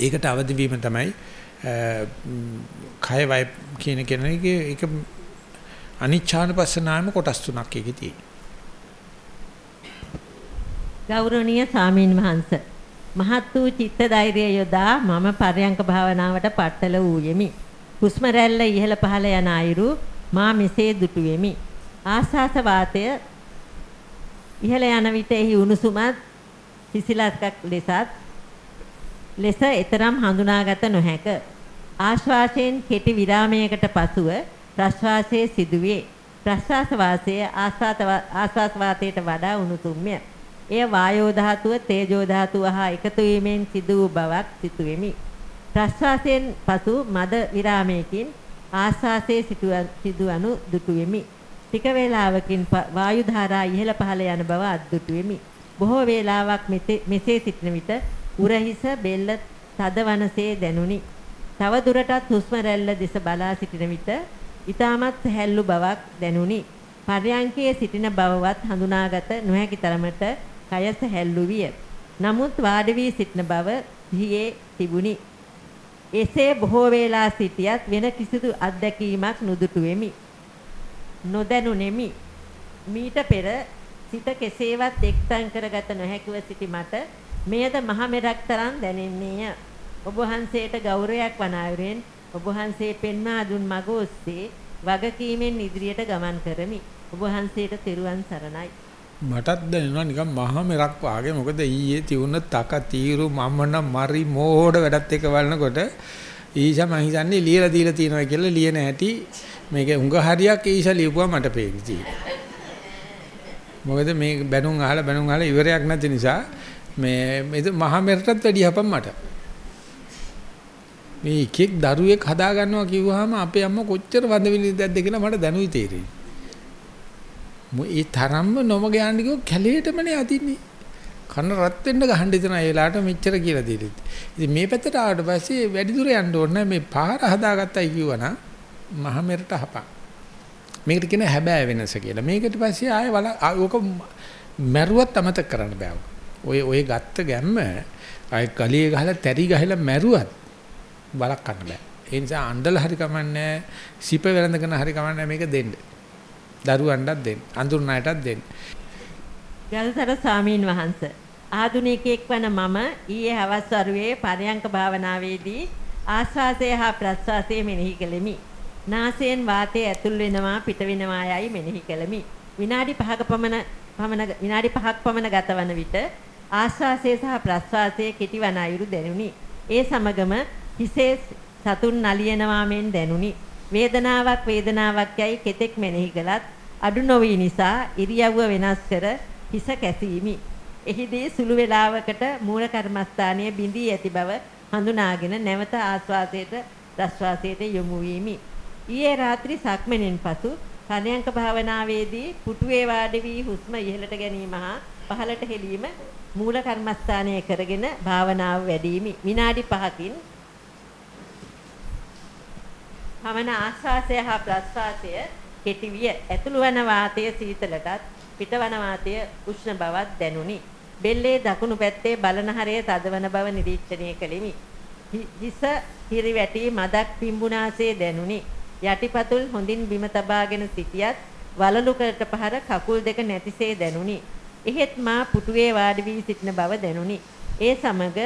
ඒකට අවදි වීම තමයි කය වය කියන කෙනෙක්ගේ ඒක අනිච්ඡානපස්සනාම කොටස් තුනක් ඒකේ තියෙනවා. ගෞරවනීය සාමීන් වහන්ස මහත් වූ චිත්ත ධෛර්යය යොදා මම පරයන්ක භාවනාවට පట్టල වූයෙමි. හුස්ම රැල්ල ඉහළ පහළ යන අයුරු මා මෙසේ දුටු වෙමි. ආස්වාස වාතය ඉහළ යන විට එහි උණුසුමත් සිසිලස්කක් ලෙසත් ලෙස ඊතරම් හඳුනාගත නොහැක. ආශ්වාසයෙන් කෙටි විරාමයකට පසුව ප්‍රශ්වාසයේ සිදුවේ. ප්‍රශ්වාස වාසයේ ආස්වාස වාතයට වඩා උණුසුම්ය. එය වායෝ ධාතුව තේජෝ ධාතුව හා එකතු වීමෙන් සිදු වූ බවක් සිතුවෙමි. ප්‍රශ්වාසයෙන් පසු මද විරාමයකින් ආස්වාසයේ සිදුවනු දුටුවෙමි. ටික වේලාවකින් වායු ධාරා ඉහළ පහළ යන බව අද්දුටු වෙමි. බොහෝ වේලාවක් මෙසේ සිටින විට උරහිස බෙල්ල තදවනසේ දැනුනි. තව දුරටත් හුස්ම රැල්ල දෙස බලා සිටින විට ඊටමත් හැල්ලු බවක් දැනුනි. පර්යංකයේ සිටින බවවත් හඳුනාගත නොහැකි තරමට කයස හැල්ලු විය. නමුත් වාඩි වී සිටින බව සිහියේ තිබුණි. එසේ බොහෝ වේලා සිටියත් වෙන කිසිදු අත්දැකීමක් නුදුටු වෙමි. නොදැනුනෙමි. මීට පෙර සිත කෙසේවත් එක්තන් කරගත නොහැකිව සිටි මට මෙයද මහ මෙරක් තරම් දැනෙන්නේය. ඔබ වහන්සේට ගෞරවයක් වන අයුරෙන් ඔබ වහන්සේ පෙන්වා දුන් මඟ ඔස්සේ වගකීමෙන් ඉදිරියට ගමන් කරමි. ඔබ වහන්සේට තෙරුවන් සරණයි. මටත් දැනෙනවා නිකන් මහා මෙරක් වාගේ මොකද ඊයේ තියුණ තක තීරු මමන මරි මෝඩ වැඩත් එක බලනකොට ඊෂා මං හිතන්නේ ලියලා දීලා තියෙනවා කියලා ලියන හැටි මේක උඟ හරියක් ඊෂා ලියපුවා මට පේන්නේ මොකද මේ බැනුම් අහලා බැනුම් අහලා ඉවරයක් නැති නිසා මේ මේ මහා මෙරටත් වැඩි හපම් මට මේ එකෙක් දරුවෙක් හදා ගන්නවා කිව්වහම අපේ අම්මා කොච්චර වඳ විනිදැද්ද කියලා මට දැනුයි තේරෙන්නේ ඒ තරම්ම නොමග යන්න කිව්ව කැලේටමනේ අදින්නේ. කන රත් වෙන්න ගහන්න දෙන ඒ වෙලාවට මෙච්චර කියලා දීලා. ඉතින් මේ පැත්තට ආවට පස්සේ වැඩි දුර යන්න ඕනේ මේ පාර හදාගත්තයි කිව්වනම් මහ මෙරට හපක්. මේකට කියන හැබෑ වෙනස කියලා. මේකට පස්සේ ආයේ වල ඕක මැරුවත් අමතක කරන්න බෑ. ඔය ඔය ගත්ත ගැම්ම ආයේ ගලිය ගහලා තැරි ගහලා මැරුවත් බලක් ගන්න බෑ. ඒ නිසා අඬල හරි කමන්නේ සිප වෙලඳගෙන හරි කමන්නේ මේක දෙන්න. දරුවන්ටත් දෙන්න. අඳුරන අයටත් දෙන්න. ගල්සර ස්වාමීන් වහන්ස ආදුනිකයෙක් වන මම ඊයේ හවස් වරුවේ පරයන්ක භාවනාවේදී ආස්වාසය හා ප්‍රස්වාසය මෙනෙහි කළෙමි. නාසයෙන් වාතය ඇතුල් වෙනවා පිට වෙනවා යයි මෙනෙහි කළෙමි. විනාඩි 5ක පමණ පමණ විනාඩි 5ක් පමණ ගතවන විට ආස්වාසය සහ ප්‍රස්වාසය කෙටිවන අයුරු දැනුනි. ඒ සමගම හිසේ සතුන් නලියනවා මෙන් දැනුනි. වේදනාවක් වේදනාවක් යයි කෙතෙක් මෙනෙහි කළත් අඩු නොවී නිසා ඉරියව්ව වෙනස් කර හිස කැසීමි. එහිදී සුළු වේලාවකට මූල කර්මස්ථානයේ බිඳී ඇති බව හඳුනාගෙන නැවත ආස්වාදයට ප්‍රස්වාසයට යොමු වීමි. ඊයේ රාත්‍රී සක්මණෙන් පසු පරයන්ක භාවනාවේදී පුටුවේ වාඩි වී හුස්ම ඉහළට ගැනීම හා පහළට හෙලීම මූල කර්මස්ථානය කරගෙන භාවනාව වැඩිමි. විනාඩි 5කින් පමණ ආශ්වාසය හා ප්‍රශ්වාසය කෙටි විය. ඇතුළු වන වාතය සීතලටත් පිටවන වාතය උෂ්ණ බවක් දැනුනි. බෙල්ලේ දකුණු පැත්තේ බලනහරය තදවන බව නිරීක්ෂණය කළෙමි. හිස හිරිවැටි මදක් පිම්බුනාසේ දැනුනි. යටිපතුල් හොඳින් බිම තබාගෙන සිටියත් වලලුකට පහර කකුල් දෙක නැතිසේ දැනුනි. එහෙත් මා පුටුවේ වාඩි වී සිටින බව දැනුනි. ඒ සමග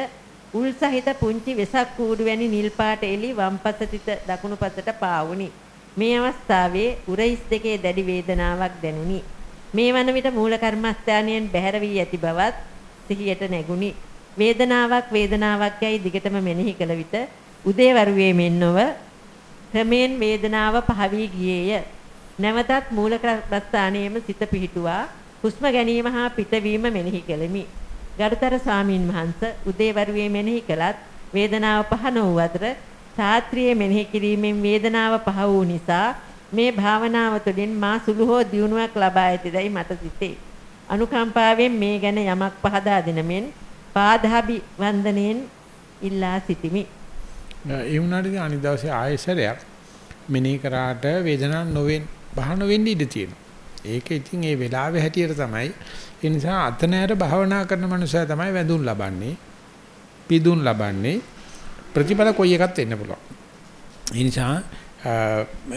උල් සහිත පුංචි වෙසක් කූඩු වැනි නිල් පාට එලි වම් පස සිට දකුණු පසට පාවුනි. මේ අවස්ථාවේ උරහිස් දෙකේ දැඩි වේදනාවක් දැනුනි. මේ වන විට මූල කර්මස්ථානයෙන් බැහැර වී ඇති බවත් සිහියට නැගුණි. වේදනාවක් වේදනාවක් යයි දිගටම මෙනෙහි කළ විට උදේවරුවේ මෙන්නව ක්‍රමෙන් වේදනාව පහ වී ගියේය. නැවතත් මූල කර්මස්ථානයේම සිත පිහිටුවා හුස්ම ගැනීම හා පිටවීම මෙනෙහි කෙලෙමි. ගරුතර ස්වාමින් වහන්සේ උදේවරුේ මෙනෙහි කළත් වේදනාව පහන වූ අතර සාත්‍රියේ මෙනෙහි කිරීමෙන් වේදනාව පහ වූ නිසා මේ භාවනාව තුළින් මා සුළු හෝ දියුණුවක් ලබා ඇතිදයි මට සිතේ. අනුකම්පාවෙන් මේ ගැන යමක් පහදා දෙනමෙන් පාදාභි වන්දනෙන් ඉල්ලා සිටිමි. ඒ වුණාට ඉතින් අනිත් දවසේ ආයෙසරයක් මෙනේ කරාට වේදනාවක් නොවෙන් බහන වෙන්න ඉඩ තියෙනවා. ඒක ඉතින් ඒ වෙලාවේ හැටියට තමයි ඒ නිසා අතනෑර භාවනා කරන මනුස්සයා තමයි වැඳුම් ලබන්නේ. පිදුම් ලබන්නේ. ප්‍රතිඵල කොයි එකක් වෙන්න පුළුවන්. ඒ නිසා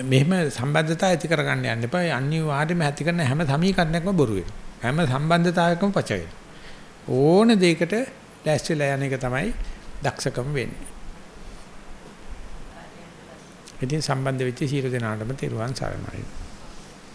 මෙහෙම සම්බන්ධතාවය ඇති කරගන්න යන්න එපා. අනිවාර්යයෙන්ම ඇති කරන හැම සමීකරණයක්ම බොරු වෙනවා. හැම සම්බන්ධතාවයකම පච වෙනවා. ඕන දෙයකට දැස්තිලා යන එක තමයි දක්ෂකම වෙන්නේ. ඉතින් සම්බන්ධ වෙච්ච සියලු දෙනාටම තෙරුවන් සරණයි.